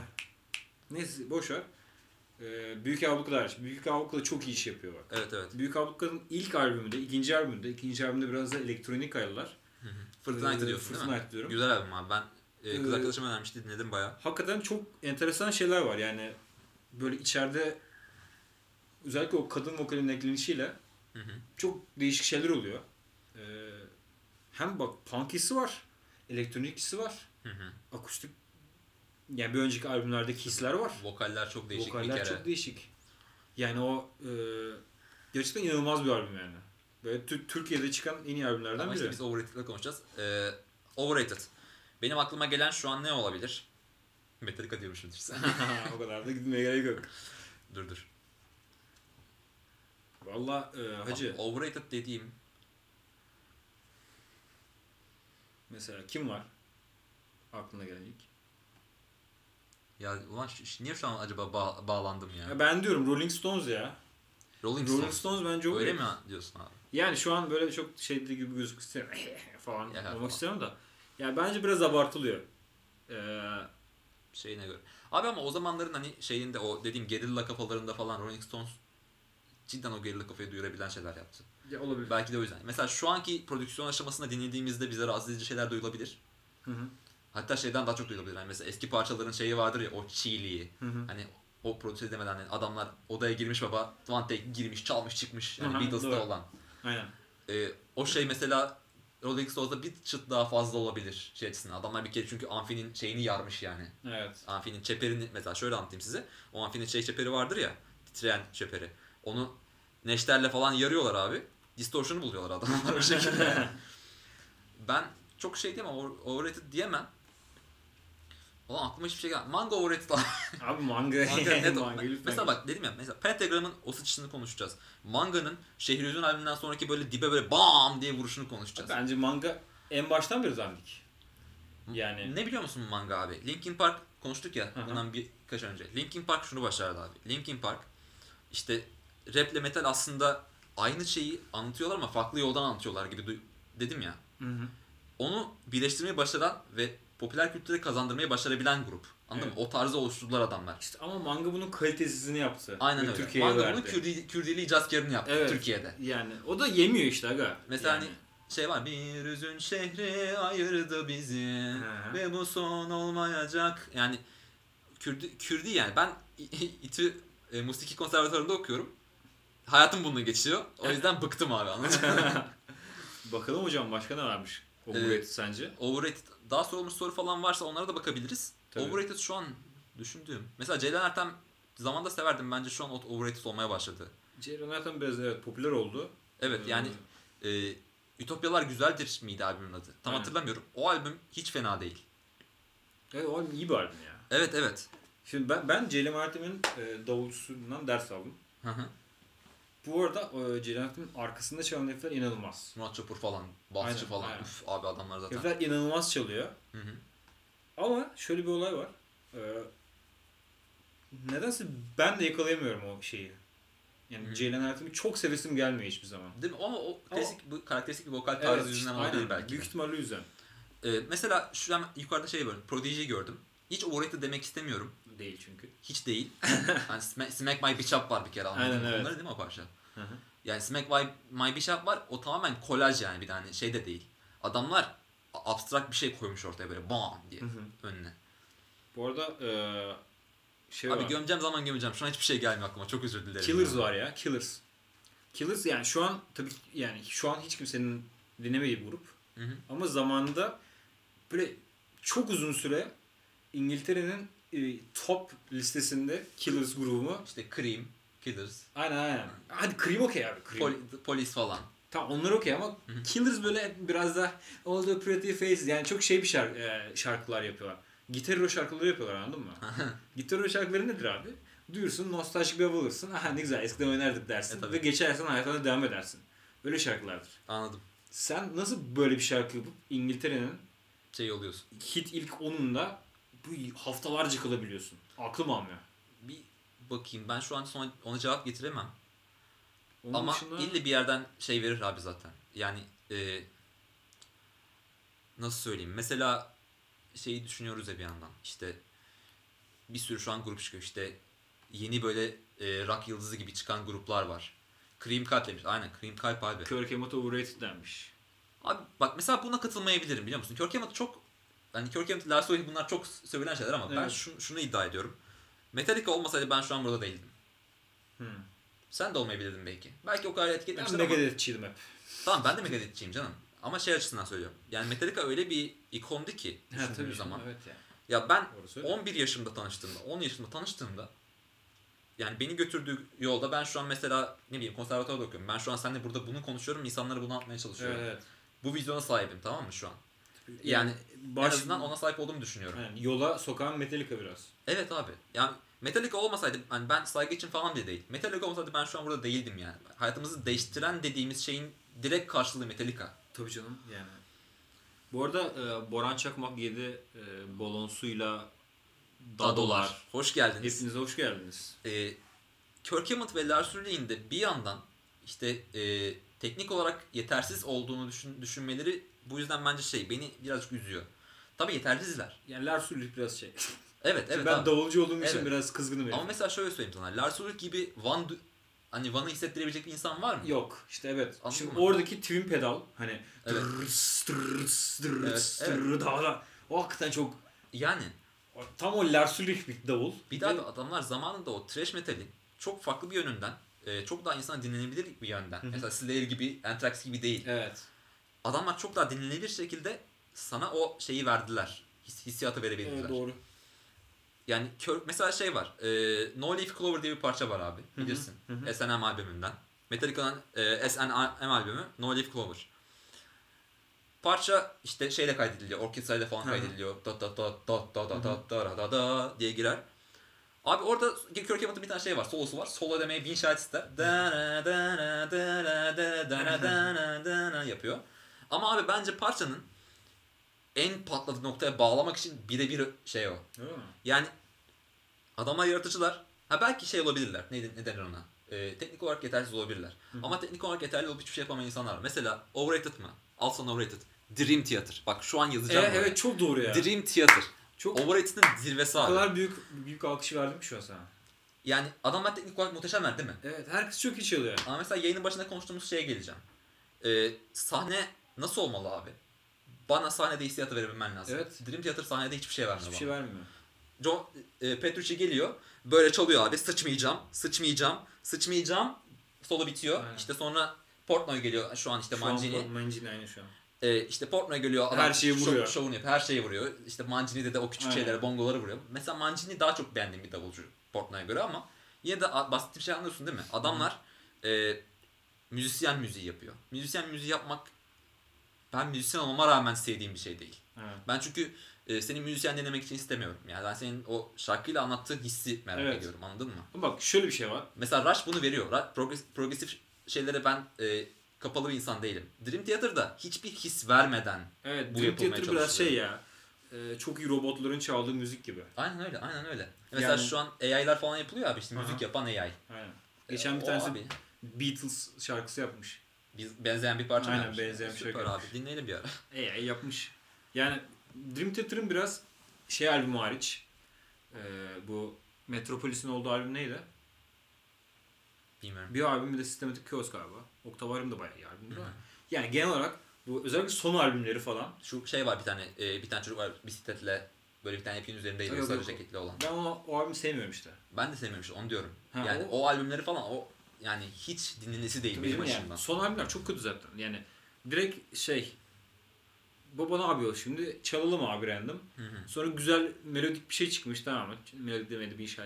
Neyse boş ver. Ee, Büyük Abluka'da hariç. Büyük Abluka çok iyi iş yapıyor bak. Evet evet. Büyük Abluka'nın ilk albümünde, ikinci albümünde, ikinci albümde biraz da elektronik. Fırtınayt'ı Ee, diyorsun değil mi? Fırtınayt diyorum. Güzel albüm abi. Ben e, kız Ee, arkadaşım önermişti dinledim baya. Hakikaten çok enteresan şeyler var yani. Böyle içeride özellikle o kadın vokalin eklenişiyle Hı hı. çok değişik şeyler oluyor. Ee, hem bak punkisi var, elektronikisi var, Hı hı. akustik yani bir önceki albümlerdeki hisler var. Vokaller çok değişik bir Vokaller kere. çok değişik. Yani o e, gerçekten inanılmaz bir albüm yani. Böyle Tü- Türkiye'de çıkan en iyi albümlerden Ama biri. işte biz overrated'la konuşacağız. Ee, overrated. Benim aklıma gelen şu an ne olabilir? Metallica diyormuşum o kadar da gitmeye gerek yok. dur dur. Valla e, hacı Overrated dediğim mesela kim var? Aklına gelen ilk. ya ulan niye şu an acaba bağ- bağlandım ya? Ya ben diyorum Rolling Stones ya. Rolling Rolling Stones. Stones bence o. Öyle mi diyorsun abi? Yani şu an böyle çok şeyde gibi gözükmek istemiyorum falan Ya, olmak falan. istiyorum da. Yani bence biraz abartılıyor. Ee, Şeyine göre. Abi ama o zamanların hani şeyinde o dediğim gerilla kafalarında falan Rolling Stones cidden o gerilla kafayı duyurabilen şeyler yaptı. ya olabilir. Belki de o yüzden. Mesela şu anki prodüksiyon aşamasında dinlediğimizde bize rahatsız edici şeyler duyulabilir. Hı hı. Hatta şeyden daha çok duyulabilir. Yani mesela eski parçaların şeyi vardır ya o çiğliği. Hı hı. Hani o prodüse edemeden hani adamlar odaya girmiş baba one take girmiş çalmış çıkmış yani Hı hı, Beatles'ta doğru. olan. Aynen. Ee, o şey mesela Rolling Stones'da bir çıt daha fazla olabilir şey açısından. Adamlar bir kere çünkü amfinin şeyini yarmış yani. Evet. Amfinin çeperini mesela şöyle anlatayım size. O amfinin şey çeperi vardır ya titreyen çeperi. Onu neşterle falan yarıyorlar abi. Distortion'u buluyorlar adamlar o şekilde. ben çok şey diyemem, over- overrated diyemem. Ulan aklıma hiçbir şey gelmedi. Manga overrated abi. Abi manga. Manga net- manga mesela bak dedim ya mesela Pentagram'ın o sıçışını konuşacağız. Manga'nın Şehrizun albümünden sonraki böyle dibe böyle bam diye vuruşunu konuşacağız. Bence manga en baştan beri dandik. Yani Ne biliyor musun manga abi? Linkin Park konuştuk ya hı. bundan birkaç önce. Linkin Park şunu başardı abi. Linkin Park işte rap ile metal aslında aynı şeyi anlatıyorlar ama farklı yoldan anlatıyorlar gibi dedim ya. Hı hı. Onu birleştirmeyi başaran ve popüler kültüre kazandırmayı başarabilen grup. Anladın Evet. mı? O tarzı oluşturdular adamlar. İşte ama manga bunun kalitesizini yaptı. Aynen öyle. Türkiye'ye Manga verdi. bunu Kürdi, Kürdili Cazker'ini yaptı Evet. Türkiye'de. Yani o da yemiyor işte aga. Mesela yani. hani şey var bir üzün şehri ayırdı bizi hı. ve bu son olmayacak. Yani Kürdi, Kürdi yani ben İTÜ e, Musiki Konservatuvarı'nda okuyorum. Hayatım bununla geçiyor. O yüzden bıktım abi anladın mı? Bakalım hocam başka ne varmış? O Ee, sence? Overrated. Daha sorulmuş soru falan varsa onlara da bakabiliriz. Tabii. Overrated şu an düşündüğüm. Mesela Ceylan Ertem zamanda severdim. Bence şu an overrated olmaya başladı. Ceylan zaten biraz evet popüler oldu. Evet Ee, yani e, Ütopyalar Güzeldir miydi albümün adı? Tam Aynen. hatırlamıyorum. O albüm hiç fena değil. Evet o albüm iyi bir albüm ya. Evet evet. Şimdi ben, ben Ceylan Ertem'in e, davulcusundan ders aldım. Hı hı. Bu arada e, Ceylan Ertem'in arkasında çalan herifler inanılmaz. Murat Çopur falan, basçı Aynen, falan. aynen. Üf abi adamlar zaten. Herifler inanılmaz çalıyor. Hı hı. Ama şöyle bir olay var. Ee, nedense ben de yakalayamıyorum o şeyi. Yani Hı. Ceylan Ertem'i çok sevesim gelmiyor hiçbir zaman. Değil mi? Ama o klasik, bu karakteristik bir vokal tarzı işte, yüzünden aynen. olabilir belki. Büyük ihtimalle o yüzden. Ee, mesela şu an yukarıda şey gördüm. Prodigy'yi gördüm. Hiç overrated demek istemiyorum. Değil çünkü. Hiç değil. hani Smack, Smack My Bitch Up var bir kere anladın Aynen, evet. Onları değil mi o parça? Hı hı. Yani Smack My, My Bitch Up var o tamamen kolaj yani bir tane şey de değil. Adamlar abstrakt bir şey koymuş ortaya böyle bam diye Hı hı. önüne. Bu arada eee şey Abi var. gömeceğim zaman gömeceğim. Şu an hiçbir şey gelmiyor aklıma. Çok özür dilerim. Killers ya. var ya. Killers. Killers yani şu an tabii yani şu an hiç kimsenin dinlemediği bir grup. Hı hı. Ama zamanında böyle çok uzun süre İngiltere'nin e, top listesinde Killers grubu. İşte Cream, Killers, Aynen aynen. Hadi Cream okey abi. Cream. Pol- Polis falan. Tamam onlar okey ama Killers böyle biraz da All the Pretty Faces yani çok şey bir şarkı, e, şarkılar yapıyorlar. Gitar Hero şarkıları yapıyorlar anladın mı? Gitar Hero şarkıları nedir abi? Duyursun nostaljik bir hava alırsın. Aha ne güzel eskiden oynardık dersin. E, tabii. ve geçersen hayatına devam edersin. Öyle şarkılardır. Anladım. Sen nasıl böyle bir şarkı yapıp İngiltere'nin Şey oluyorsun. hit ilk 10'unda bu haftalarca kalabiliyorsun? Aklım almıyor. Bir bakayım. Ben şu an sonra ona cevap getiremem. Onun Ama dışında- illa bir yerden şey verir abi zaten. Yani e, nasıl söyleyeyim? Mesela şeyi düşünüyoruz ya bir yandan. İşte bir sürü şu an grup çıkıyor. İşte yeni böyle e, rock yıldızı gibi çıkan gruplar var. Cream Kalp demiş. Aynen Cream Kalp abi. Hammett overrated denmiş. Abi bak mesela buna katılmayabilirim biliyor musun? Hammett çok hani Kirk Hammett, Lars Ulrich bunlar çok sevilen şeyler ama ben Evet. şunu, şunu iddia ediyorum. Metallica olmasaydı ben şu an burada değildim. Hmm. Sen de olmayabilirdin belki. Belki o kadar Ben etiketlemişler ama... Megadeth'çiydim hep. Tamam ben de Megadeth'çiyim canım. Ama şey açısından söylüyorum. Yani Metallica öyle bir ikondu ki tabii zaman. Evet yani. Ya ben Orası öyle. 11 yaşımda tanıştığımda, 10 yaşımda tanıştığımda yani beni götürdüğü yolda ben şu an mesela ne bileyim konservatuvarda okuyorum. Ben şu an seninle burada bunu konuşuyorum. insanlara bunu anlatmaya çalışıyorum. Evet. Bu vizyona sahibim tamam mı şu an? Yani, Yani baş, En azından ona sahip olduğumu düşünüyorum. yani yola sokan Metallica biraz. Evet abi. Yani Metallica olmasaydı hani ben saygı için falan bile değil. Metallica olmasaydı ben şu an burada değildim yani. Hayatımızı değiştiren dediğimiz şeyin direkt karşılığı Metallica. Tabii canım yani. Bu arada e, Boran Çakmak 7 e, Bolonsuyla Dadolar. Hoş geldiniz. Hepinize hoş geldiniz. e, Kirk Hammett ve Lars Ulrich'in de bir yandan işte e, teknik olarak yetersiz olduğunu düşün, düşünmeleri bu yüzden bence şey beni birazcık üzüyor. Tabii yetersizler. Yani Lars Ulrich biraz şey. Evet evet ben abi. davulcu olduğum için Evet. biraz kızgınım. Ama mesela şöyle söyleyeyim sana. Lars Ulrich gibi Van hani Van'ı hissettirebilecek bir insan var mı? Yok işte evet. Anladın Şimdi mı? oradaki twin pedal hani Evet. daha da- o hakikaten çok Yani tam o Lars Ulrich bir davul. bir daha da adamlar zamanında o thrash metalin çok farklı bir yönünden çok daha insana dinlenebilir bir yönden. Mesela Slayer gibi, Anthrax gibi değil. Evet. Adamlar çok daha dinlenebilir şekilde sana o şeyi verdiler. His, hissiyatı verebildiler. evet doğru. Yani kör, mesela şey var. E, no Leaf Clover diye bir parça var abi. Bilirsin. hı hı. S&M albümünden. Metallica'nın e, S&M albümü No Leaf Clover. Parça işte şeyle kaydediliyor. Orkestrayla falan kaydediliyor. Da da da da da da da da da da diye girer. Abi orada Kirk Hammett'ın bir tane şey var. Solosu var. Solo demeye bin şahit ister. Yapıyor. Ama abi bence parçanın en patladığı noktaya bağlamak için birebir şey o. Öyle mi? Yani adamlar yaratıcılar. Ha belki şey olabilirler. Ne, ne denir ona? Ee, teknik olarak yetersiz olabilirler. Ama teknik olarak yeterli olup hiçbir şey yapamayan insanlar. Mesela overrated mı? Al sana overrated. Dream Theater. Bak şu an yazacağım. Evet, evet çok doğru ya. Dream Theater. Çok Overrated'ın zirvesi o abi. kadar büyük büyük alkış verdim şu an sana. Yani adamlar teknik olarak muhteşemler değil mi? Evet herkes çok iyi çalıyor. Ama mesela yayının başında konuştuğumuz şeye geleceğim. Ee, sahne nasıl olmalı abi? Bana sahnede hissiyatı verebilmen lazım. Evet. Dream Theater sahnede hiçbir şey vermiyor Hiçbir bana. şey vermiyor. John e, Petrucci geliyor. Böyle çalıyor abi. Sıçmayacağım, sıçmayacağım, sıçmayacağım. Solo bitiyor. Aynen. İşte sonra Portnoy geliyor. Şu an işte Şu an Mancini. Mancini aynı şu an. E, işte Portnoy geliyor. Her şeyi şov- vuruyor. şovunu yapıyor. Her şeyi vuruyor. İşte Mancini de, de o küçük Aynen. şeylere, bongoları vuruyor. Mesela Mancini daha çok beğendiğim bir davulcu Portnoy'a göre ama yine de basit bir şey anlıyorsun değil mi? Adamlar e, müzisyen müziği yapıyor. Müzisyen müziği yapmak ben müzisyen olmama rağmen sevdiğim bir şey değil. Evet. Ben çünkü e, seni müzisyen denemek için istemiyorum. Yani ben senin o şarkıyla anlattığın hissi merak Evet. ediyorum anladın mı? Bak şöyle bir şey var. Mesela Rush bunu veriyor. Rush, progres- progresif şeylere ben e, kapalı bir insan değilim. Dream Theater'da hiçbir his vermeden Evet, Bu Dream yapılmaya Theater biraz şey ya. e, çok iyi robotların çaldığı müzik gibi. Aynen öyle, aynen öyle. Mesela Yani- şu an AI'lar falan yapılıyor abi işte Aha. müzik yapan AI. Aynen. Geçen bir tanesi abi, Beatles şarkısı yapmış. Biz benzeyen bir parça Aynen, yapmış. benzeyen bir Süper şarkı abi yapmış. dinleyelim bir ara. AI yapmış. Yani Dream Theater'ın biraz şey albümü hariç Ee, bu Metropolis'in olduğu albüm neydi? Bilmiyorum. Bir albüm bir de Sistematik Chaos galiba. Octavarium da bayağı iyi albüm değil Hı mi? hı. Yani genel olarak bu özellikle son albümleri falan. Şu şey var bir tane e, bir tane çocuk var bisikletle böyle bir tane ipin üzerindeydi Yok, sarı yok. ceketli olan. Ben o, o albümü sevmiyorum işte. Ben de sevmemiştim onu diyorum. Ha, yani o- o... albümleri falan o yani hiç dinlenesi değil Tabii benim mi? açımdan. yani, son albümler çok kötü zaten. Yani direkt şey Baba ne yapıyor şimdi? Çalalım abi random. Hı hı, Sonra güzel melodik bir şey çıkmış tamam mı? Melodik demedi bir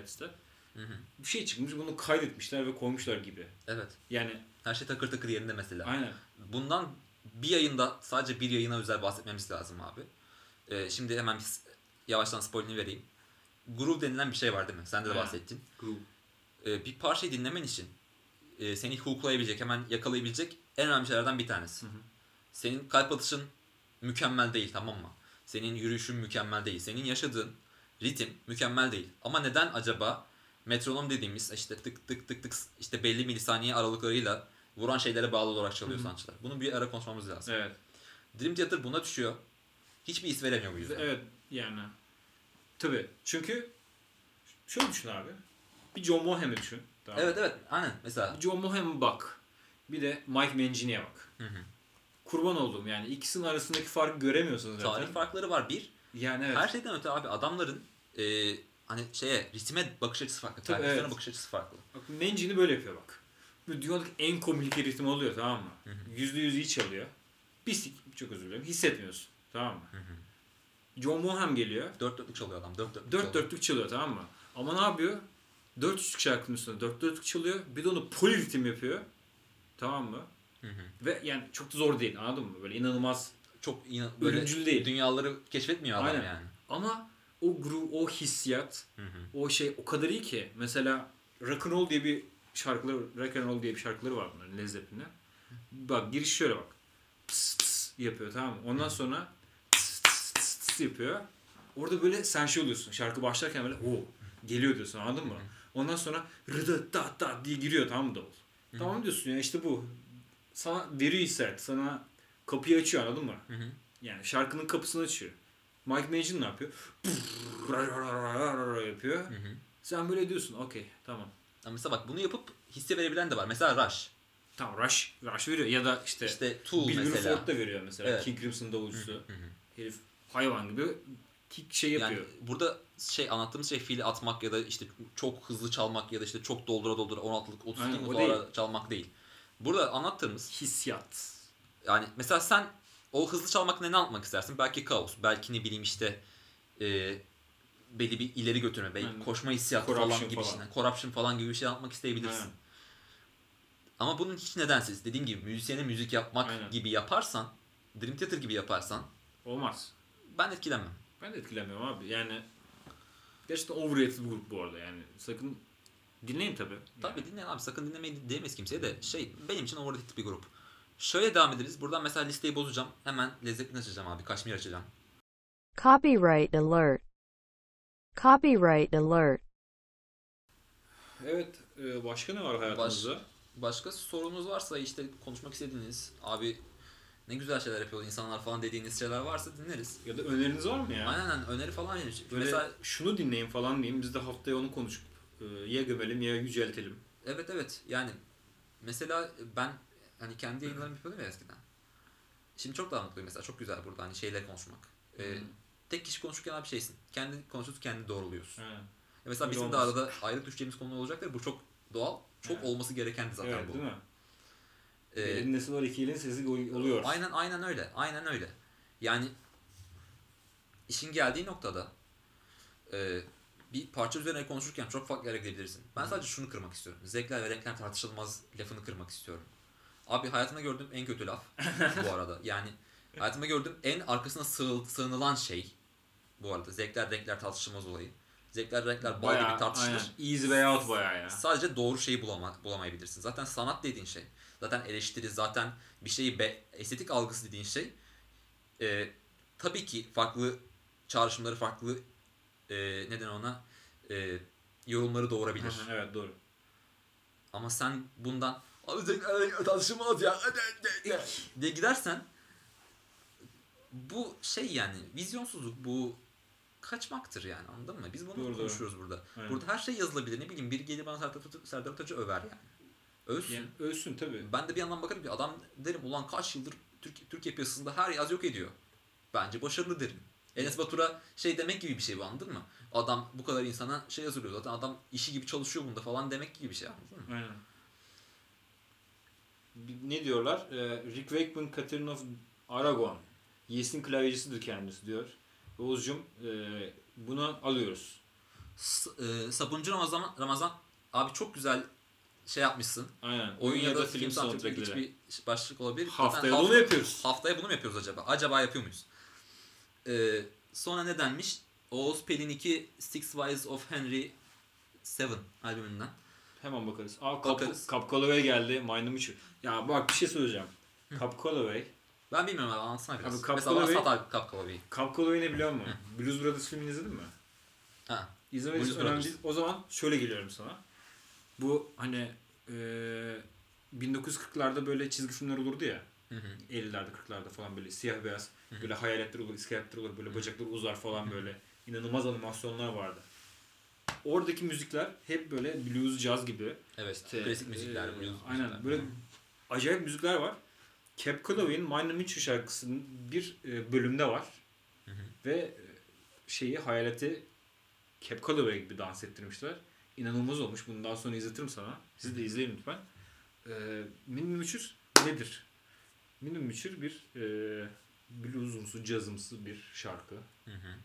hı hı. Bir şey çıkmış bunu kaydetmişler ve koymuşlar gibi. Evet. Yani Her şey takır takır yerinde mesela. aynen. Bundan bir yayında sadece bir yayına özel bahsetmemiz lazım abi. Ee, şimdi hemen bir s- yavaştan spoilerını vereyim. Groove denilen bir şey var değil mi? Sen de, de bahsettin. Groove. Ee, bir parçayı dinlemen için e, seni hooklayabilecek, hemen yakalayabilecek en önemli şeylerden bir tanesi. Hı hı. Senin kalp atışın mükemmel değil tamam mı? Senin yürüyüşün mükemmel değil. Senin yaşadığın ritim mükemmel değil. Ama neden acaba metronom dediğimiz işte tık tık tık tık işte belli milisaniye aralıklarıyla vuran şeylere bağlı olarak çalıyor sanatçılar. Bunu bir ara konuşmamız lazım. Evet. Dream Theater buna düşüyor. Hiçbir his veremiyor bu yüzden. Evet yani. Tabii. Çünkü şöyle düşün abi. Bir John Bohem'i düşün. Tamam. Evet evet aynen mesela. John Bohem'e bak. Bir de Mike Mangini'ye bak. Hı hı. Kurban oldum yani. ikisinin arasındaki farkı göremiyorsun zaten. Tarih farkları var bir. Yani evet. Her şeyden öte abi adamların e, hani şeye ritme bakış açısı farklı. Tabii, evet. bakış açısı farklı. Bak Mangini böyle yapıyor bak. Böyle dünyadaki en komplike ritim oluyor tamam mı? Yüzde yüz iyi çalıyor. Pislik çok özür dilerim. Hissetmiyorsun. Tamam mı? Hı hı. John Bonham geliyor. Dört dörtlük çalıyor adam. Dört dörtlük Dört çalıyor. dörtlük çalıyor tamam mı? Ama ne yapıyor? Dört üçlük şarkının üstüne dört dörtlük çalıyor. Bir de onu poliritim yapıyor. Tamam mı? Hı hı. Ve yani çok da zor değil anladın mı? Böyle inanılmaz. Çok inan böyle Ölümcül değil. dünyaları keşfetmiyor adam Aynen. yani. Ama o groove, o hissiyat, Hı hı. o şey o kadar iyi ki. Mesela Rock'n'Roll diye bir şarkıları, Rock'n'Roll diye bir şarkıları var bunların Led Zeppelin'in. Bak giriş şöyle bak. Tıs tıs yapıyor tamam mı? Ondan sonra tıs tıs tıs tıs yapıyor. Orada böyle sen şey oluyorsun. Şarkı başlarken böyle o geliyor diyorsun anladın mı? Ondan sonra rıdı da da diye giriyor tamam mı davul? Tamam diyorsun ya işte bu. Sana veriyor hisset. Sana kapıyı açıyor anladın mı? Hı hı. Yani şarkının kapısını açıyor. Mike Manchin ne yapıyor? yapıyor. Hı hı. Sen böyle diyorsun. Okey tamam. Ama mesela bak bunu yapıp hisse verebilen de var. Mesela Rush. Tamam Rush, Rush veriyor. Ya da işte, İşte Tool Bill mesela. Bruford da veriyor mesela. Evet. King Crimson davulcusu. Herif hayvan gibi şey yapıyor. Yani burada şey anlattığımız şey fiili atmak ya da işte çok hızlı çalmak ya da işte çok doldura doldura 16'lık 32 Aynen, o çalmak değil. Burada anlattığımız Hissiyat. yani mesela sen o hızlı çalmak ne, ne anlatmak istersin? Belki kaos, belki ne bileyim işte e, belli bir ileri götürme, belki Aynen. koşma hissiyatı Corruption falan gibi falan. şeyler. Corruption falan gibi bir şey anlatmak isteyebilirsin. Aynen. Ama bunun hiç nedensiz. Dediğim gibi müzisyene müzik yapmak Aynen. gibi yaparsan, Dream Theater gibi yaparsan Olmaz. ben etkilenmem. Ben de etkilenmiyorum abi. Yani gerçekten overrated bir grup bu arada yani. Sakın dinleyin tabii. Tabii dinleyin abi sakın dinlemeyin diyemeyiz kimseye de şey benim için overrated bir grup. Şöyle devam ederiz. Buradan mesela listeyi bozacağım. Hemen lezzetini açacağım abi. Kaşmir açacağım. Copyright alert. Copyright alert. Evet. e, başka ne var hayatınızda? Başka sorunuz varsa işte konuşmak istediğiniz abi ne güzel şeyler yapıyor insanlar falan dediğiniz şeyler varsa dinleriz. Ya da öneriniz var mı ya? Aynen aynen öneri falan verin. Böyle Mesela şunu dinleyin falan diyeyim. Biz de haftaya onu konuşup e, ya gömelim ya yüceltelim. evet evet yani mesela ben hani kendi yayınlarımı yapıyordum ya eskiden. Şimdi çok daha mutluyum mesela çok güzel burada hani şeyle konuşmak. Ee, tek kişi konuşurken abi şeysin. Kendi konuşuyorsun kendi doğruluyorsun. Ha. Mesela Öyle bizim de olmaz. arada ayrı düşeceğimiz konular olacaktır. Bu çok doğal. Çok Evet. olması gereken zaten Evet bu. değil mi? Ee, Elin nesi var iki elin sesi ol- oluyor. Aynen aynen öyle. Aynen öyle. Yani işin geldiği noktada e, bir parça üzerine konuşurken çok farklı yere gidebilirsin. Ben sadece şunu kırmak istiyorum. Zevkler ve renkler tartışılmaz lafını kırmak istiyorum. Abi hayatımda gördüğüm en kötü laf bu arada. Yani hayatımda gördüğüm en arkasına sığ, sığınılan şey bu arada. Zevkler renkler tartışılmaz olayı. Zevkler renkler bal gibi tartışılır. aynen. Easy way out bayağı ya. Sadece doğru şeyi bulama, bulamayabilirsin. Zaten sanat dediğin şey, zaten eleştiri, zaten bir şeyi be, estetik algısı dediğin şey e, tabii ki farklı çağrışımları, farklı e, neden ona e, yorumları doğurabilir. Hı hı, evet doğru. Ama sen bundan "Abi zevkler tartışılmaz ya diye gidersen bu şey yani vizyonsuzluk bu kaçmaktır yani anladın mı? Biz bunu Doğru, doğru. konuşuyoruz burada. Aynen. Burada her şey yazılabilir. Ne bileyim biri gelir bana Serdar, Serdar Ortaç'ı över yani. Övsün. Yani ölsün tabii. Ben de bir yandan bakarım ki adam derim ulan kaç yıldır Türk, Türkiye piyasasında her yaz yok ediyor. Bence başarılı derim. Enes Batur'a şey demek gibi bir şey bu anladın mı? Adam bu kadar insana şey hazırlıyor. Zaten adam işi gibi çalışıyor bunda falan demek gibi bir şey anladın mı? Aynen. Ne diyorlar? Ee, Rick Wakeman, Catherine of Aragon. Yes'in klavyecisidir kendisi diyor. Oğuzcum e, bunu alıyoruz. S- e, Sabuncu Ramazan, Ramazan abi çok güzel şey yapmışsın. Aynen. Oyun ya da film soundtrack'ı hiçbir başlık olabilir. Zaten Haftaya da hafta- onu yapıyoruz. Haftaya bunu mu yapıyoruz acaba? Acaba yapıyor muyuz? Ee, sonra ne denmiş? Oğuz Pelin 2 Six Wives of Henry 7 albümünden. Hemen bakarız. Aa, Cap, Bakarız. Cap Calloway geldi. Mind'ım içi. Ya bak bir şey söyleyeceğim. Cap Calloway. Ben bilmiyorum abi anlatsana biraz. Abi, Cap Mesela Calloway- sat abi Cap Calloway'i. Cap Calloway ne biliyor musun? Blues Brothers filmini izledin mi? Ha. İzlemediğin Blues önemli değil. O zaman şöyle geliyorum sana. Bu hani eee 1940'larda böyle çizgi filmler olurdu ya. Hı hı. 50'lerde 40'larda falan böyle siyah beyaz böyle hayaletler olur, iskeletler olur böyle bacakları uzar falan böyle inanılmaz animasyonlar vardı. Oradaki müzikler hep böyle blues, caz gibi. Evet. İşte, klasik müzikler. eee, blues aynen müzikler. böyle acayip müzikler var. Cap Calloway'in Mind Mitchell şarkısının bir e, bölümde var. Hı hı. Ve e, şeyi hayaleti Cap Calloway gibi dans ettirmişler. İnanılmaz olmuş. Bunu daha sonra izletirim sana. Siz de izleyin lütfen. E, Minimum Müçür nedir? Minimum Müçür bir e, bluesumsu, cazımsı bir şarkı. Hı hı.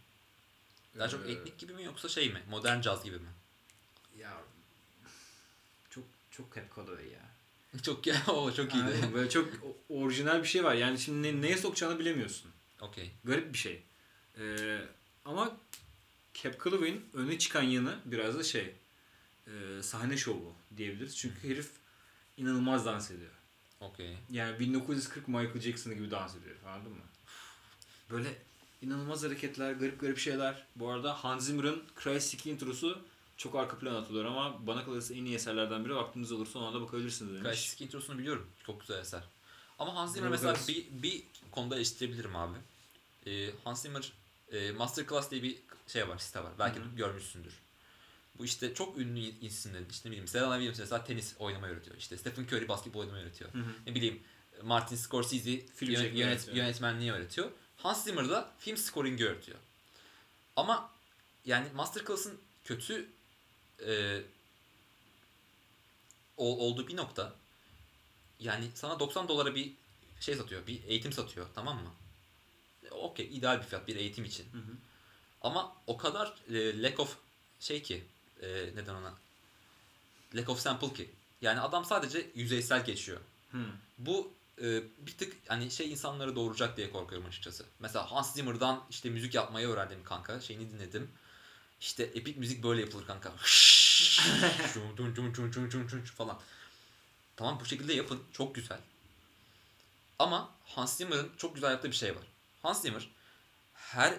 Daha çok Ee, etnik gibi mi yoksa şey mi? Modern caz gibi mi? Ya çok çok Cap Calloway ya. çok ya o çok iyiydi. Aynen, böyle çok orijinal bir şey var. Yani şimdi ne- neye sokacağını bilemiyorsun. Okey. Garip bir şey. Ee, ama Cap Calloway'in öne çıkan yanı biraz da şey e, sahne şovu diyebiliriz. Çünkü herif inanılmaz dans ediyor. Okey. Yani 1940 Michael Jackson gibi dans ediyor. Anladın mı? Böyle inanılmaz hareketler, garip garip şeyler. Bu arada Hans Zimmer'ın Cry introsu çok arka plana atılıyor ama bana kalırsa en iyi eserlerden biri. Vaktiniz olursa ona da bakabilirsiniz demiş. Klasik introsunu biliyorum. Çok güzel eser. Ama Hans Zimmer mesela bir, bir konuda eleştirebilirim abi. Ee, Hans Zimmer e, Masterclass diye bir şey var, site var. Belki Hı hı. görmüşsündür. Bu işte çok ünlü isimlerin, işte ne bileyim Serena Williams mesela tenis oynamayı öğretiyor. İşte Stephen Curry basketbol oynamayı öğretiyor. Hı hı. Ne bileyim Martin Scorsese Film yönet- yönet- yönetmenliği öğretiyor. Hans Zimmer da film scoring'i öğretiyor. Ama yani Masterclass'ın kötü e, ol- olduğu bir nokta yani sana 90 dolara bir şey satıyor, bir eğitim satıyor tamam mı? Okey ideal bir fiyat bir eğitim için. Hı hı. Ama o kadar e, lack of şey ki e, neden ona lack of sample ki yani adam sadece yüzeysel geçiyor. Hı. Bu e, bir tık hani şey insanları doğuracak diye korkuyorum açıkçası. Mesela Hans Zimmer'dan işte müzik yapmayı öğrendim kanka. Şeyini dinledim. İşte epik müzik böyle yapılır kanka. Falan. Tamam bu şekilde yapın. Çok güzel. Ama Hans Zimmer'ın çok güzel yaptığı bir şey var. Hans Zimmer her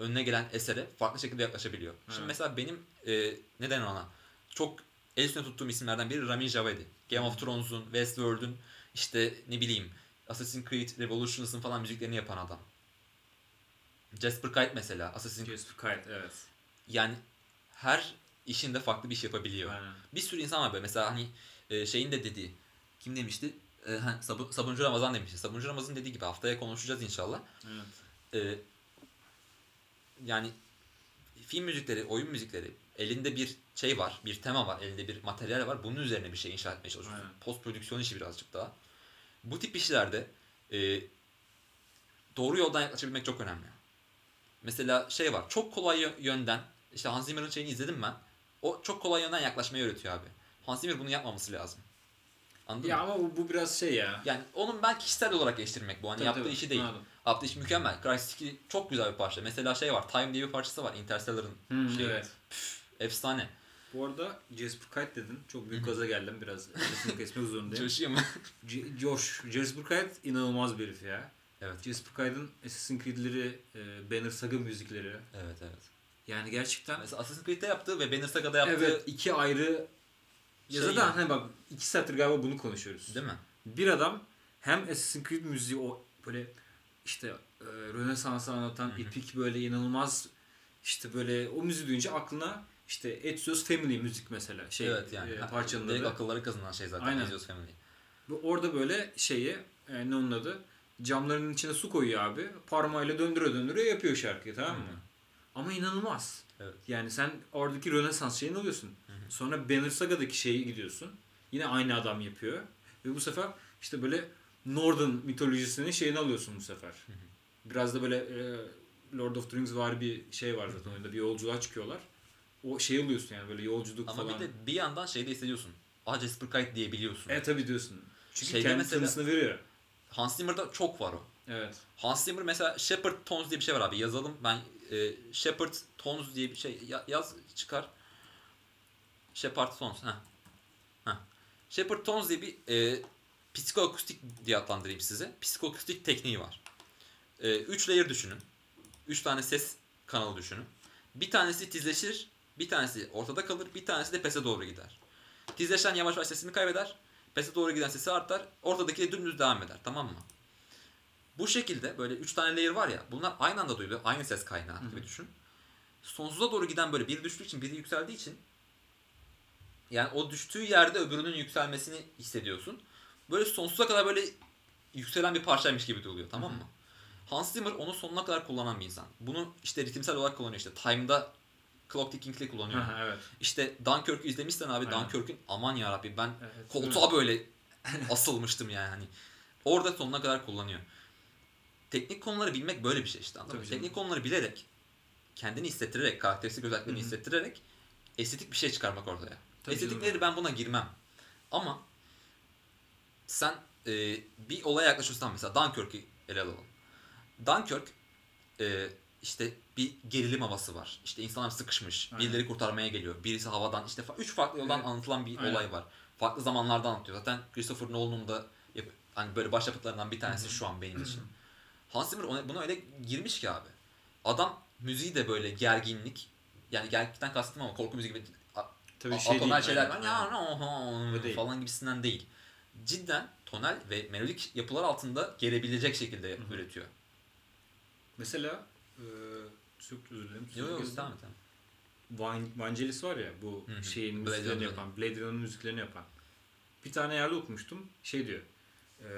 önüne gelen esere farklı şekilde yaklaşabiliyor. Şimdi Evet. mesela benim e, neden ona çok el üstüne tuttuğum isimlerden biri Ramin Javedi. Game of Thrones'un, Westworld'un işte ne bileyim Assassin's Creed Revolutions'ın falan müziklerini yapan adam. Jasper Kite mesela Assassin's Jasper Kite evet. yani her işinde farklı bir iş yapabiliyor. Aynen. Bir sürü insan var böyle mesela hani e, şeyin de dediği kim demişti? E, Sabuncu Ramazan demişti. Sabuncu Ramazan dediği gibi haftaya konuşacağız inşallah. Evet. E, yani film müzikleri, oyun müzikleri elinde bir şey var, bir tema var, elinde bir materyal var. Bunun üzerine bir şey inşa etmeye çalışıyorsun. Aynen. Post prodüksiyon işi birazcık daha. Bu tip işlerde e, doğru yoldan yaklaşabilmek çok önemli. Mesela şey var, çok kolay yö- yönden, işte Hans Zimmer'ın şeyini izledim ben. O çok kolay yönden yaklaşmayı öğretiyor abi. Hans Zimmer bunu yapmaması lazım. Anladın Ya mı? ama bu, bu biraz şey ya. Yani onun ben kişisel olarak eleştirmek bu. Hani Tabii, yaptığı tabii. işi değil. Anladım. Yaptığı iş mükemmel. Crysis 2 çok güzel bir parça. Mesela şey var, Time diye bir parçası var. Interstellar'ın Hı, şeyi. evet. Efsane. Bu arada Jasper Kite dedin. Çok büyük gaza geldim biraz. Sesini kesmek zorundayım. Çalışıyor mu? C- Josh, Jasper Kite inanılmaz bir herif ya. evet. Jasper Kite'ın Assassin's Creed'leri, e, Banner Saga müzikleri. Evet evet. Yani gerçekten Mesela Assassin's Creed'de yaptığı ve Banner Saga'da yaptığı evet iki ayrı ya Şey zaten yani. hani bak iki saattir galiba bunu konuşuyoruz. değil mi? Bir adam hem Assassin's Creed müziği o böyle işte e, Rönesans'ı anlatan Hı hı. epik böyle inanılmaz işte böyle o müziği duyunca aklına işte Ezio's Family müzik mesela şey evet yani. e, parçanın Direkt akılları kazınan şey zaten. Aynen. Ezio's Family. Bu- Orada böyle şeyi e, ne onun adı camların içine su koyuyor abi parmağıyla döndüre döndüre yapıyor şarkıyı tamam mı? Hı hı. Ama inanılmaz. Evet. Yani sen oradaki Rönesans şeyini alıyorsun. Sonra Banner Saga'daki şeyi gidiyorsun. Yine aynı adam yapıyor. Ve bu sefer işte böyle Northern mitolojisinin şeyini alıyorsun bu sefer. Biraz da böyle e, Lord of the Rings var bir şey var zaten oyunda. Bir yolculuğa çıkıyorlar. O şey alıyorsun yani böyle yolculuk Ama falan. bir de bir yandan şey de hissediyorsun. Aa Jasper Kite diyebiliyorsun. Evet tabii diyorsun. Çünkü Şeyde kendi mesela- veriyor. Hans Zimmer'da çok var o. Evet. Hans Zimmer mesela Shepard Tones diye bir şey var abi. Yazalım. Ben e, Shepard Tones diye bir şey ya- yaz çıkar. Shepard Tones. Heh. Heh. Shepard Tones diye bir e, psikoakustik diye adlandırayım size. Psikoakustik tekniği var. E, üç layer düşünün. Üç tane ses kanalı düşünün. Bir tanesi tizleşir, bir tanesi ortada kalır, bir tanesi de pese doğru gider. Tizleşen yavaş yavaş sesini kaybeder, pese doğru giden sesi artar, ortadaki de dümdüz devam eder. Tamam mı? Bu şekilde böyle 3 tane layer var ya bunlar aynı anda duyuluyor. Aynı ses kaynağı gibi düşün. Sonsuza doğru giden böyle biri düştüğü için biri yükseldiği için yani o düştüğü yerde öbürünün yükselmesini hissediyorsun. Böyle sonsuza kadar böyle yükselen bir parçaymış gibi duyuluyor tamam mı? Hans Zimmer onu sonuna kadar kullanan bir insan. Bunu işte ritimsel olarak kullanıyor işte. Time'da Clock Ticking'le kullanıyor. Aha, evet. İşte Dunkirk'ü izlemişsen abi Aynen. Dunkirk'ün aman yarabbi ben Evet, koltuğa böyle asılmıştım yani hani. Orada sonuna kadar kullanıyor. Teknik konuları bilmek böyle bir şey işte anladın mı? Teknik konuları bilerek kendini hissettirerek, karakteristik özelliklerini Hı hı. hissettirerek estetik bir şey çıkarmak ortaya. Tabii Estetik canım. nedir ben buna girmem. Ama sen e, bir olaya yaklaşırsan mesela Dunkirk'ü ele alalım. Dunkirk e, işte bir gerilim havası var. İşte insanlar sıkışmış. Aynen. Birileri kurtarmaya geliyor. Birisi havadan işte fa- üç farklı yoldan Evet. anlatılan bir Aynen. olay var. Farklı zamanlarda anlatıyor. Zaten Christopher Nolan'ın da yap- hani böyle başyapıtlarından bir tanesi şu an benim için. Hans Zimmer ona, buna öyle girmiş ki abi. Adam müziği de böyle gerginlik yani gerginlikten kastım ama korku müziği gibi Tabii şey atonal şeyler var ya no, falan gibisinden değil. Cidden tonal ve melodik yapılar altında gelebilecek şekilde Hı hı. üretiyor. Mesela e, çok özür dilerim. Yok yok tamam tamam. Van, Vangelis var ya bu Hı hı. şeyin müziklerini yapan, Blade Runner'ın müziklerini yapan. Bir tane yerde okumuştum. Şey diyor. E,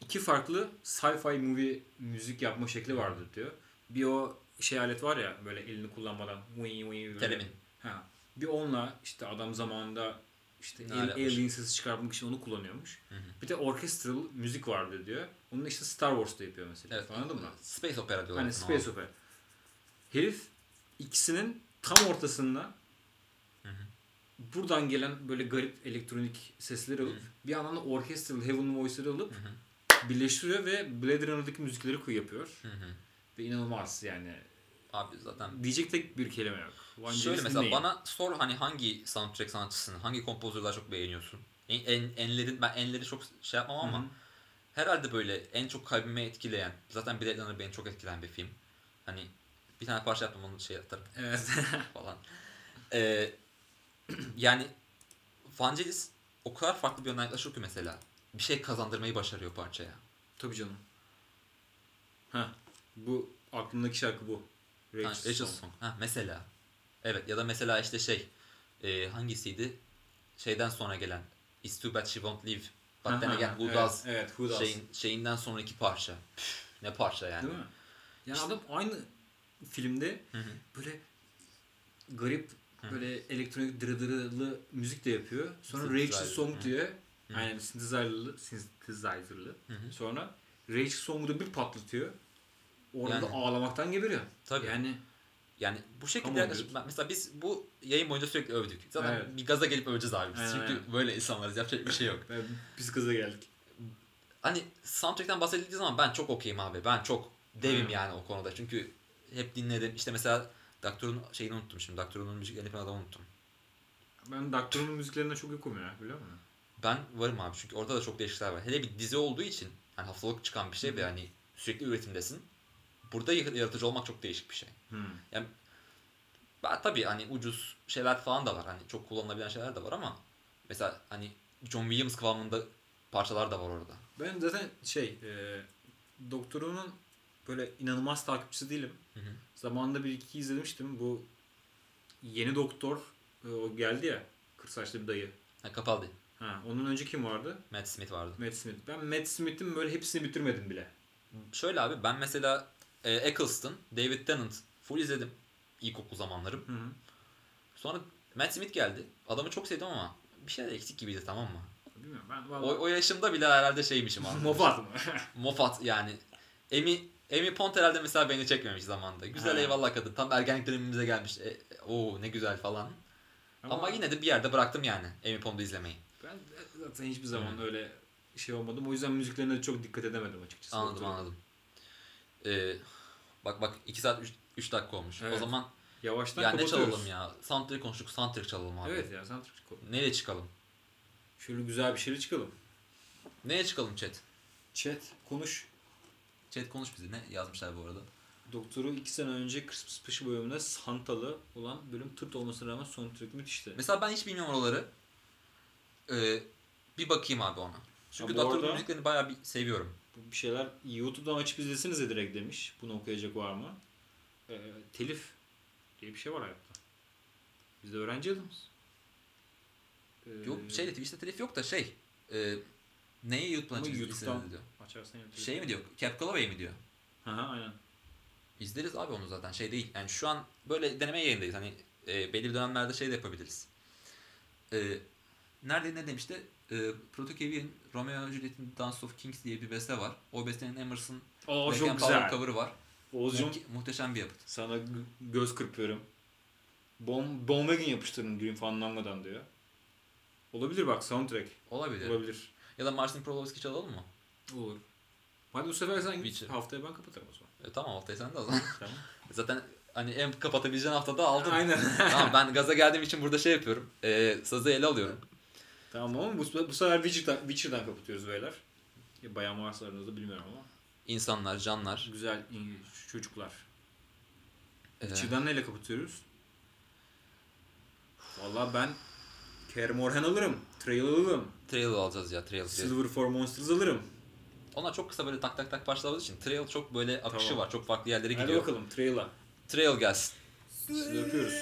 iki farklı sci-fi movie müzik yapma şekli vardır diyor. Bir o şey alet var ya böyle elini kullanmadan vıy vıy böyle. Telemin. Ha. Bir onunla işte adam zamanında işte alakası? alien sesi çıkartmak için onu kullanıyormuş. Hı hı. Bir de orchestral müzik vardı diyor. Onu işte Star Wars'ta yapıyor mesela. Evet. Anladın mı? Space opera diyorlar. Hani. Space Opera. Herif ikisinin tam ortasında Hı hı. buradan gelen böyle garip elektronik sesleri alıp bir yandan da orchestral heaven voice'ları alıp Hı hı. birleştiriyor ve Blade Runner'daki müzikleri yapıyor. Hı hı. Ve inanılmaz yani. Abi zaten Diyecek tek bir kelime yok. Vangelis Şöyle mesela dinleyin. bana sor hani hangi soundtrack sanatçısını, hangi kompozörü daha çok beğeniyorsun? En, en, enlerin, ben enleri çok şey yapmam ama Hı hı. herhalde böyle en çok kalbimi etkileyen, zaten Blade Runner beni çok etkileyen bir film. Hani bir tane parça yaptım onu şey atarım Evet. falan. Ee, yani Vangelis o kadar farklı bir yönden yaklaşıyor ki mesela. Bir şey kazandırmayı başarıyor parçaya. Tabii canım. Ha, bu aklımdaki şarkı bu. Ha, Rachel Rachel Song. Song. Ha, mesela. Evet ya da mesela işte şey e, hangisiydi? Şeyden sonra gelen It's too bad she won't leave. But then Ha, again ha, who evet, does? Evet, who does. Şeyin, şeyinden sonraki parça. Püf, ne parça yani. Değil mi? Yani İşte- adam aynı filmde Hı hı. böyle garip Hı. böyle elektronik dırıdırılı müzik de yapıyor. Sonra. Rachel Song Hı. diye Hı. aynen synthesizer'lı, synthesizer'lı. Hı hı. Sonra Rachel Song'u da bir patlatıyor. Orada Yani. ağlamaktan geberiyor. Tabii. Yani Yani bu şekilde ben- mesela biz bu yayın boyunca sürekli övdük. Zaten Evet. bir gaza gelip öveceğiz abi. Biz. Aynen, Çünkü aynen. böyle insanlarız. Yapacak bir şey yok. biz kıza geldik. Hani soundtrack'ten bahsedildiği zaman ben çok okeyim abi. Ben çok devim Hı. yani o konuda. Çünkü hep dinledim. İşte mesela Doktor'un şeyini unuttum şimdi. Doktor'un müziklerini falan adamı unuttum. Ben Doctor'un müziklerine çok yokum ya biliyor musun? Ben varım abi çünkü orada da çok değişiklikler var. Hele bir dizi olduğu için hani haftalık çıkan bir şey ve hani sürekli üretimdesin. Burada yaratıcı olmak çok değişik bir şey. Hmm. Yani ben tabii hani ucuz şeyler falan da var. Hani çok kullanılabilen şeyler de var ama mesela hani John Williams kıvamında parçalar da var orada. Ben zaten şey e, doktorunun böyle inanılmaz takipçisi değilim. Hı hı. Zamanında bir iki izlemiştim. Bu yeni doktor e, o geldi ya. Kır saçlı bir dayı. Ha, Capaldi. Ha, onun önce kim vardı? Matt Smith vardı. Matt Smith. Ben Matt Smith'in böyle hepsini bitirmedim bile. Şöyle abi ben mesela e, Eccleston, David Tennant full izledim ilkokul zamanlarım. Hı hı. Sonra Matt Smith geldi. Adamı çok sevdim ama bir şeyler eksik gibiydi tamam mı? Bilmiyorum ben O, vallahi... o yaşımda bile herhalde şeymişim mı? Moffat mı? Moffat yani. Amy, Amy Pond herhalde mesela beni çekmemiş zamanında. Güzel Ha. eyvallah kadın. Tam ergenlik dönemimize gelmiş. E, o ne güzel falan. Ama, yine de bir yerde bıraktım yani Amy Pond'u izlemeyi. Ben zaten hiçbir zaman öyle şey olmadım. O yüzden müziklerine de çok dikkat edemedim açıkçası. Anladım anladım. Ee, bak bak 2 saat 3 dakika olmuş. O Evet. zaman Yavaştan ya ne çalalım ya? Soundtrack konuştuk. Soundtrack çalalım abi. Evet ya Türkçe konuş. Nereye çıkalım? Şöyle güzel bir şeyle çıkalım. Neye çıkalım chat? Chat konuş. Chat konuş bize. Ne yazmışlar bu arada? Doktoru iki sene önce Christmas Special bölümünde Santalı olan bölüm tırt olmasına rağmen soundtrack müthişti. Mesela ben hiç bilmiyorum oraları. Ee, bir bakayım abi ona. Çünkü Doktor'un arada- müziklerini bayağı bir seviyorum. Bu Bir şeyler YouTube'dan açıp izlesinize direkt demiş. Bunu okuyacak var mı? Ee, telif diye bir şey var hayatta. Biz de öğrenci adamız. Ee, Yok şeyde Twitch'te telif yok da şey. E, neye YouTube'dan açıp YouTube'dan- diyor. Açarsan yapıyor. Şey mi diyor? Cap Calloway mi diyor? Hı aynen. İzleriz abi onu zaten şey değil. Yani şu an böyle deneme yayındayız. Hani e, belirli dönemlerde şey de yapabiliriz. E, nerede ne demişti? E, Proto Kevin'in Romeo and Juliet'in Dance of Kings diye bir beste var. O bestenin Emerson O Lake çok güzel. cover'ı var. Oğuzcum Muhte- muhteşem bir yapıt. sana göz kırpıyorum. Bon Wagon yapıştırın Grim Fandango'dan diyor. Olabilir bak soundtrack. Olabilir. Olabilir. Ya da Marcin Prolowski çalalım mı? Olur. Hadi bu sefer sen git. Witcher. Haftaya ben kapatırım o zaman. E, tamam haftaya sen de o zaman. Tamam. Zaten hani en kapatabileceğin haftada aldın. Aynen. tamam ben gaza geldiğim için burada şey yapıyorum. E, sazı ele alıyorum. Tamam ama bu, bu sefer Witcher'dan, Witcher'dan kapatıyoruz beyler. Ya Bayan varsa aranızda bilmiyorum ama. İnsanlar, canlar. Güzel çocuklar. e, Witcher'dan neyle kapatıyoruz? Valla ben Kaer Morhen alırım. Trail alırım. Trail alacağız ya. Trail. Trail. Silver for Monsters alırım. Onlar çok kısa böyle tak tak tak başladığı için Trail çok böyle akışı Tamam. var. Çok farklı yerlere Hadi gidiyor. bakalım Trail'a. Trail gelsin. Sizi öpüyoruz.